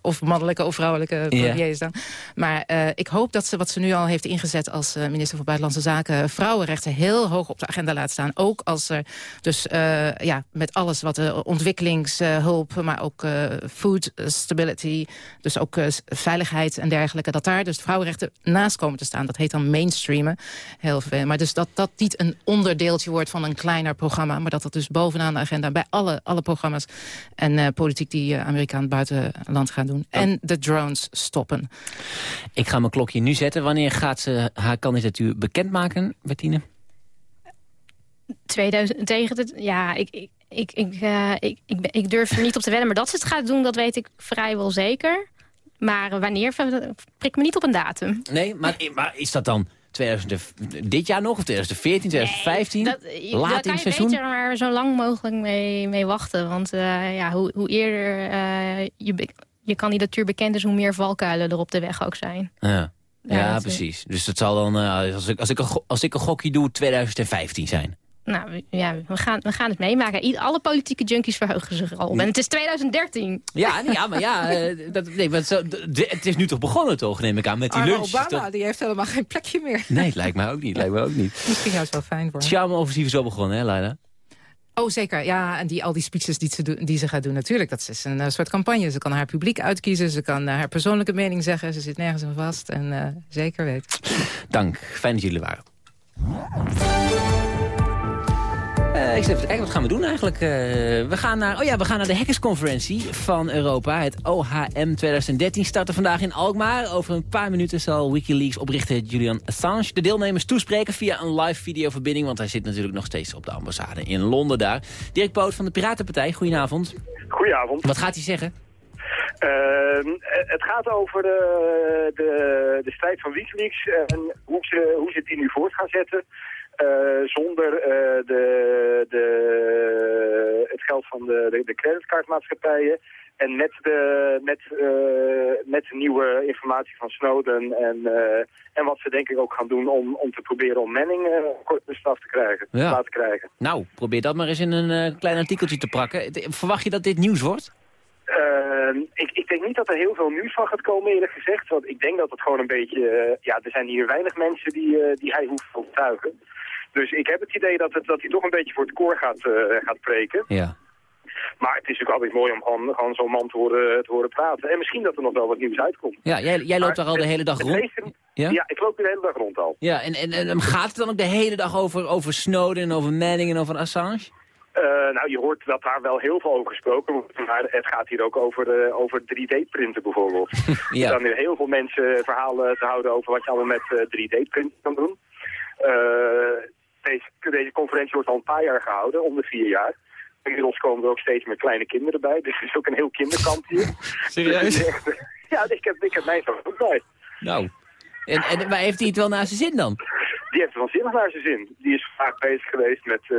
of mannelijke of vrouwelijke premiers dan. Maar eh, ik hoop dat ze wat ze nu al heeft ingezet als eh, minister van Buitenlandse Zaken... vrouwenrechten heel hoog op de agenda laat staan. Ook als er dus eh, ja, met alles wat de ontwikkelingshulp... maar ook eh, food stability, dus ook eh, veiligheid en dergelijke... dat daar dus vrouwenrechten naast komen te staan. Dat heet dan mainstreamen. Heel veel. Maar dus dat dat niet een onderdeeltje wordt van een kleiner programma... maar dat dat dus bovenaan de agenda bij alle, alle programma's... en eh, politiek die eh, Amerika buitenland gaan doen. En de drones stoppen. Ik ga mijn klokje nu zetten. Wanneer gaat ze haar kandidatuur bekendmaken, Bettine? 2000, tegen het, ja, ik, ik, ik, ik, eh, ik, ik, ben- ik durf er niet op te wedden. Maar dat ze het gaat doen, dat weet ik vrijwel zeker. Maar wanneer, prik me niet op een datum. Nee, maar, maar is dat dan 2000, en- dit jaar nog? Of 2014, 2015? Dat, je- Laat daar in het je seizoen? beter maar zo lang mogelijk mee, mee wachten. Want eh, ja, hoe, hoe eerder eh, je, je kandidatuur bekend is... hoe meer valkuilen er op de weg ook zijn. Ja, ja, Ja, dat- precies. Dus dat zal dan, eh, als, ik, als, ik een, als ik een gokje doe, 2015 zijn. Nou, we- ja, we gaan, we gaan het meemaken. Ied- alle politieke junkies verheugen zich al. En het is 2013. Ja, nee, ja maar ja, eh, dat, nee, maar zo, het is nu toch begonnen toch, neem ik aan, met die Arme lunch. Obama, Toch- die heeft helemaal geen plekje meer. Nee, lijkt mij ook niet, lijkt mij ook niet. Misschien juist wel fijn voor Het hem. charme-offensief is al begonnen, hè, Leila? Oh, zeker. Ja, en die, al die speeches die ze, doen, die ze gaat doen, natuurlijk. Dat is een eh, soort campagne. Ze kan haar publiek uitkiezen. Ze kan eh, haar persoonlijke mening zeggen. Ze zit nergens aan vast. En eh, zeker weten. Dank, fijn dat jullie er waren. Eh, ik zit even te kijken, wat gaan we doen eigenlijk? Eh, we, gaan naar, oh ja, we gaan naar de hackersconferentie van Europa. Het OHM 2013 starten vandaag in Alkmaar. Over een paar minuten zal Wikileaks-oprichter Julian Assange... de deelnemers toespreken via een live videoverbinding... want hij zit natuurlijk nog steeds op de ambassade in Londen daar. Dirk Poot van de Piratenpartij, goedenavond. Goedenavond. Wat gaat hij zeggen? Ehm, het gaat over de, de, de strijd van Wikileaks en hoe ze, hoe ze die nu voort gaan zetten. Eh, zonder eh, de, de, het geld van de, de, de creditcardmaatschappijen. En met de, met, eh, met de nieuwe informatie van Snowden en, en wat ze denk ik ook gaan doen om, om te proberen om Manning kort de straf te krijgen, Ja. te laten krijgen. Nou, probeer dat maar eens in een klein artikeltje te prakken. Verwacht je dat dit nieuws wordt? Eh, ik, ik denk niet dat er heel veel nieuws van gaat komen eerlijk gezegd. Want ik denk dat het gewoon een beetje... ja, er zijn hier weinig mensen die, die hij hoeft te overtuigen. Dus ik heb het idee dat, het, dat hij toch een beetje voor het koor gaat, eh, gaat preken. Ja. Maar het is natuurlijk altijd mooi om gewoon, gewoon zo'n man te horen, te horen praten. En misschien dat er nog wel wat nieuws uitkomt. Ja, jij, jij loopt daar al de hele dag rond. Ja? ja, ik loop hier de hele dag rond al. Ja, en, en, en gaat het dan ook de hele dag over, over Snowden en over Manning en over Assange? Eh, nou, je hoort dat daar wel heel veel over gesproken wordt. Maar het gaat hier ook over, eh, over 3D-printen bijvoorbeeld. Er Ja. staan nu heel veel mensen verhalen te houden over wat je allemaal met eh, 3D-printen kan doen. Deze, deze conferentie wordt al een paar jaar gehouden, om de vier jaar. Inmiddels komen er ook steeds meer kleine kinderen bij. Dus het is ook een heel kinderkamp hier. Serieus? Dus echt- ja, ik heb, ik heb mijn zoon ook bij. Nou, en, en, maar heeft hij het wel naar zijn zin dan? Die heeft waanzinnig naar zijn zin. Die is vaak bezig geweest met, eh,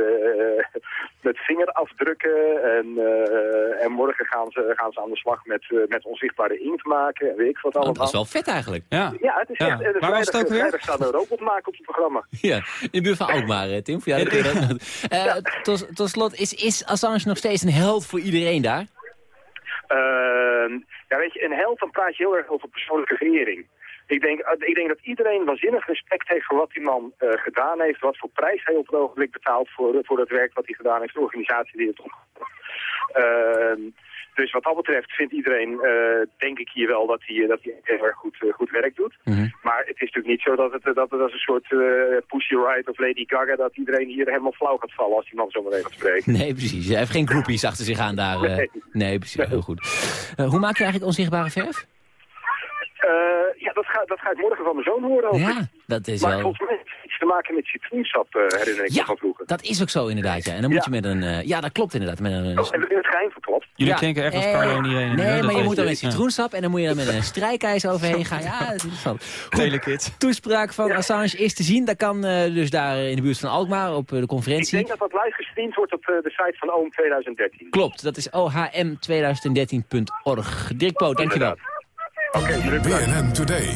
met vingerafdrukken. En, eh, en morgen gaan ze, gaan ze aan de slag met, eh, met onzichtbare inkt maken. En weet ik wat allemaal. Oh, dat is wel vet eigenlijk. Ja. Ja, het is Ja. echt... en Waar was het vrijdag- ook weer? Vrijdag staat een robot maken op het programma. Ja, in de buurt van Alkmaar, eh, Tim. Voor jou, dat Eh, tot, tot slot, is, is Assange nog steeds een held voor iedereen daar? Ehm, ja, weet je, een held, dan praat je heel erg over persoonlijke verering. Ik denk, eh, ik denk dat iedereen waanzinnig respect heeft voor wat die man eh, gedaan heeft. Wat voor prijs hij op het ogenblik betaalt voor, voor het werk wat hij gedaan heeft. De organisatie die het omgaat. Ehm dus wat dat betreft vindt iedereen, eh, denk ik hier wel, dat hij, dat hij heel erg goed, eh, goed werk doet. Maar het is natuurlijk niet zo dat het, eh, dat het als een soort eh, Pussy Riot of Lady Gaga... dat iedereen hier helemaal flauw gaat vallen als die man zo meteen gaat spreken. Nee, precies. Hij heeft geen groepies achter zich aan daar. eh. Nee. nee, precies. Heel goed. Eh, hoe maak je eigenlijk onzichtbare verf? Dat ga, dat ga ik morgen van mijn zoon horen. ik. Ja, dat is maar wel... volgens mij heeft het iets te maken met citroensap, eh, herinner ik me Ja, van vroeger. dat is ook zo inderdaad, ja. En dan moet je met een... eh, ja, dat klopt inderdaad. Met een, Oh, hebben we het geheim verklapt? Jullie Ja. klinken echt als Carlo en Irene. Nee, Dat maar je moet dan met citroensap en dan moet je dan met een strijkijs overheen gaan. Ja, dat is interessant. Goed, Telekit. toespraak van Assange is te zien. Dat kan eh, dus daar in de buurt van Alkmaar op de Ik conferentie. denk dat dat live gestreamd wordt op de site van OOM 2013. Klopt, dat is ohm2013.org. Dirk Poot, dankjewel. BNN Today.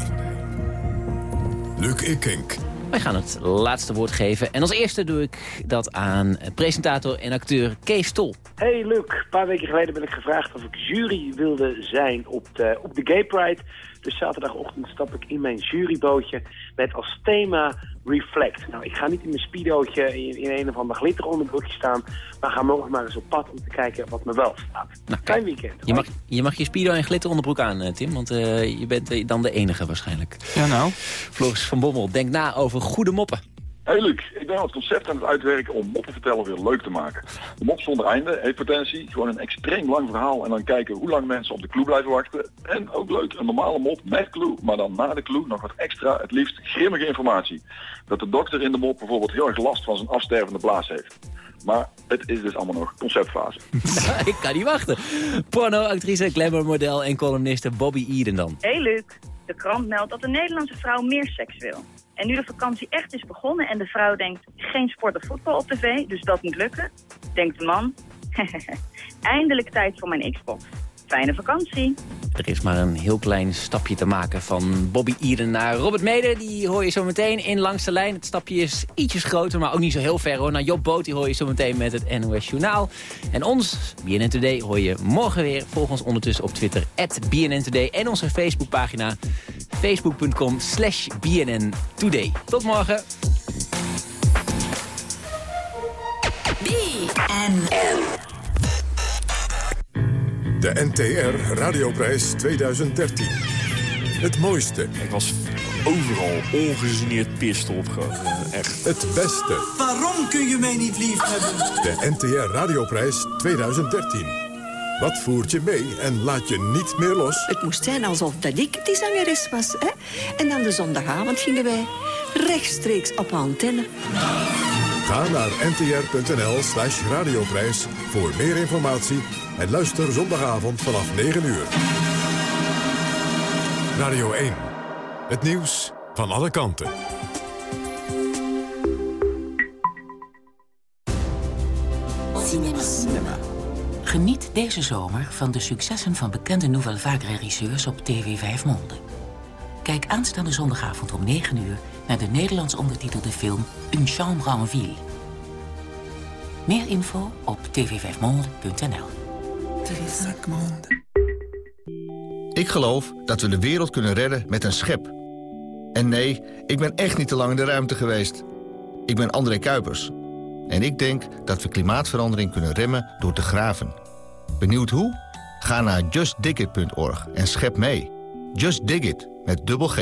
Luc Ikink. Wij gaan het laatste woord geven. En als eerste doe ik dat aan presentator en acteur Kees Tol. Hey Luc, een paar weken geleden ben ik gevraagd of ik jury wilde zijn op de, op de Gay Pride. Dus zaterdagochtend stap ik in mijn jurybootje met als thema Reflect. Nou, ik ga niet in mijn speedootje in, in een of ander glitteronderbroekje staan, maar ga morgen maar eens op pad om te kijken wat me wel staat. Fijn weekend. Je mag je, mag je speedo en glitteronderbroek aan, eh, Tim. Want eh, je bent eh, dan de enige waarschijnlijk. Ja, nou. Floris van Bommel, denk na over goede moppen. Hey Luc, ik ben het concept aan het uitwerken om moppen vertellen weer leuk te maken. De mop zonder einde heeft potentie, gewoon een extreem lang verhaal en dan kijken hoe lang mensen op de clue blijven wachten. En ook leuk, een normale mop met clue, maar dan na de clue nog wat extra, het liefst grimmige informatie. Dat de dokter in de mop bijvoorbeeld heel erg last van zijn afstervende blaas heeft. Maar het is dus allemaal nog conceptfase. ik kan niet wachten. Porno-actrice, glamour-model en columniste Bobby Eden dan. Hey Luc, de krant meldt dat de Nederlandse vrouw meer seks wil. En nu de vakantie echt is begonnen en de vrouw denkt... geen sport of voetbal op tv, dus dat moet lukken... denkt de man... eindelijk tijd voor mijn Xbox. Fijne vakantie. Er is maar een heel klein stapje te maken van Bobby Eden naar Robert Meder. Die hoor je zo meteen in langs de lijn. Het stapje is ietsjes groter, maar ook niet zo heel ver hoor. Naar Job Boot die hoor je zo meteen met het NOS Journaal. En ons, BNN Today, hoor je morgen weer. Volg ons ondertussen op Twitter, BNN Today. En onze Facebookpagina, facebook.com slash BNN Today. Tot morgen. BNN. De NTR Radioprijs 2013. Het mooiste. Ik was overal ongegeneerd pist op. Echt. Het beste. Waarom kun je mij niet lief hebben? De NTR Radioprijs 2013. Wat voert je mee en laat je niet meer los? Het moest zijn alsof dat ik die zangeres was. Hè? En dan de zondagavond gingen wij rechtstreeks op antenne. Ga naar ntr.nl slash radioprijs voor meer informatie... en luister zondagavond vanaf 9 uur. Radio 1. Het nieuws van alle kanten. Cinema. Geniet deze zomer van de successen van bekende Nouvelle Vague regisseurs op TV 5 Monde. Kijk aanstaande zondagavond om 9 uur naar de Nederlands ondertitelde film Une chambre en ville. Meer info op tv5monde.nl. Ik geloof dat we de wereld kunnen redden met een schep. En nee, ik ben echt niet te lang in de ruimte geweest. Ik ben André Kuipers. En ik denk dat we klimaatverandering kunnen remmen door te graven. Benieuwd hoe? Ga naar justdigit.org en schep mee. Just Dig It, met dubbel G.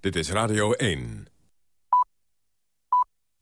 Dit is Radio 1.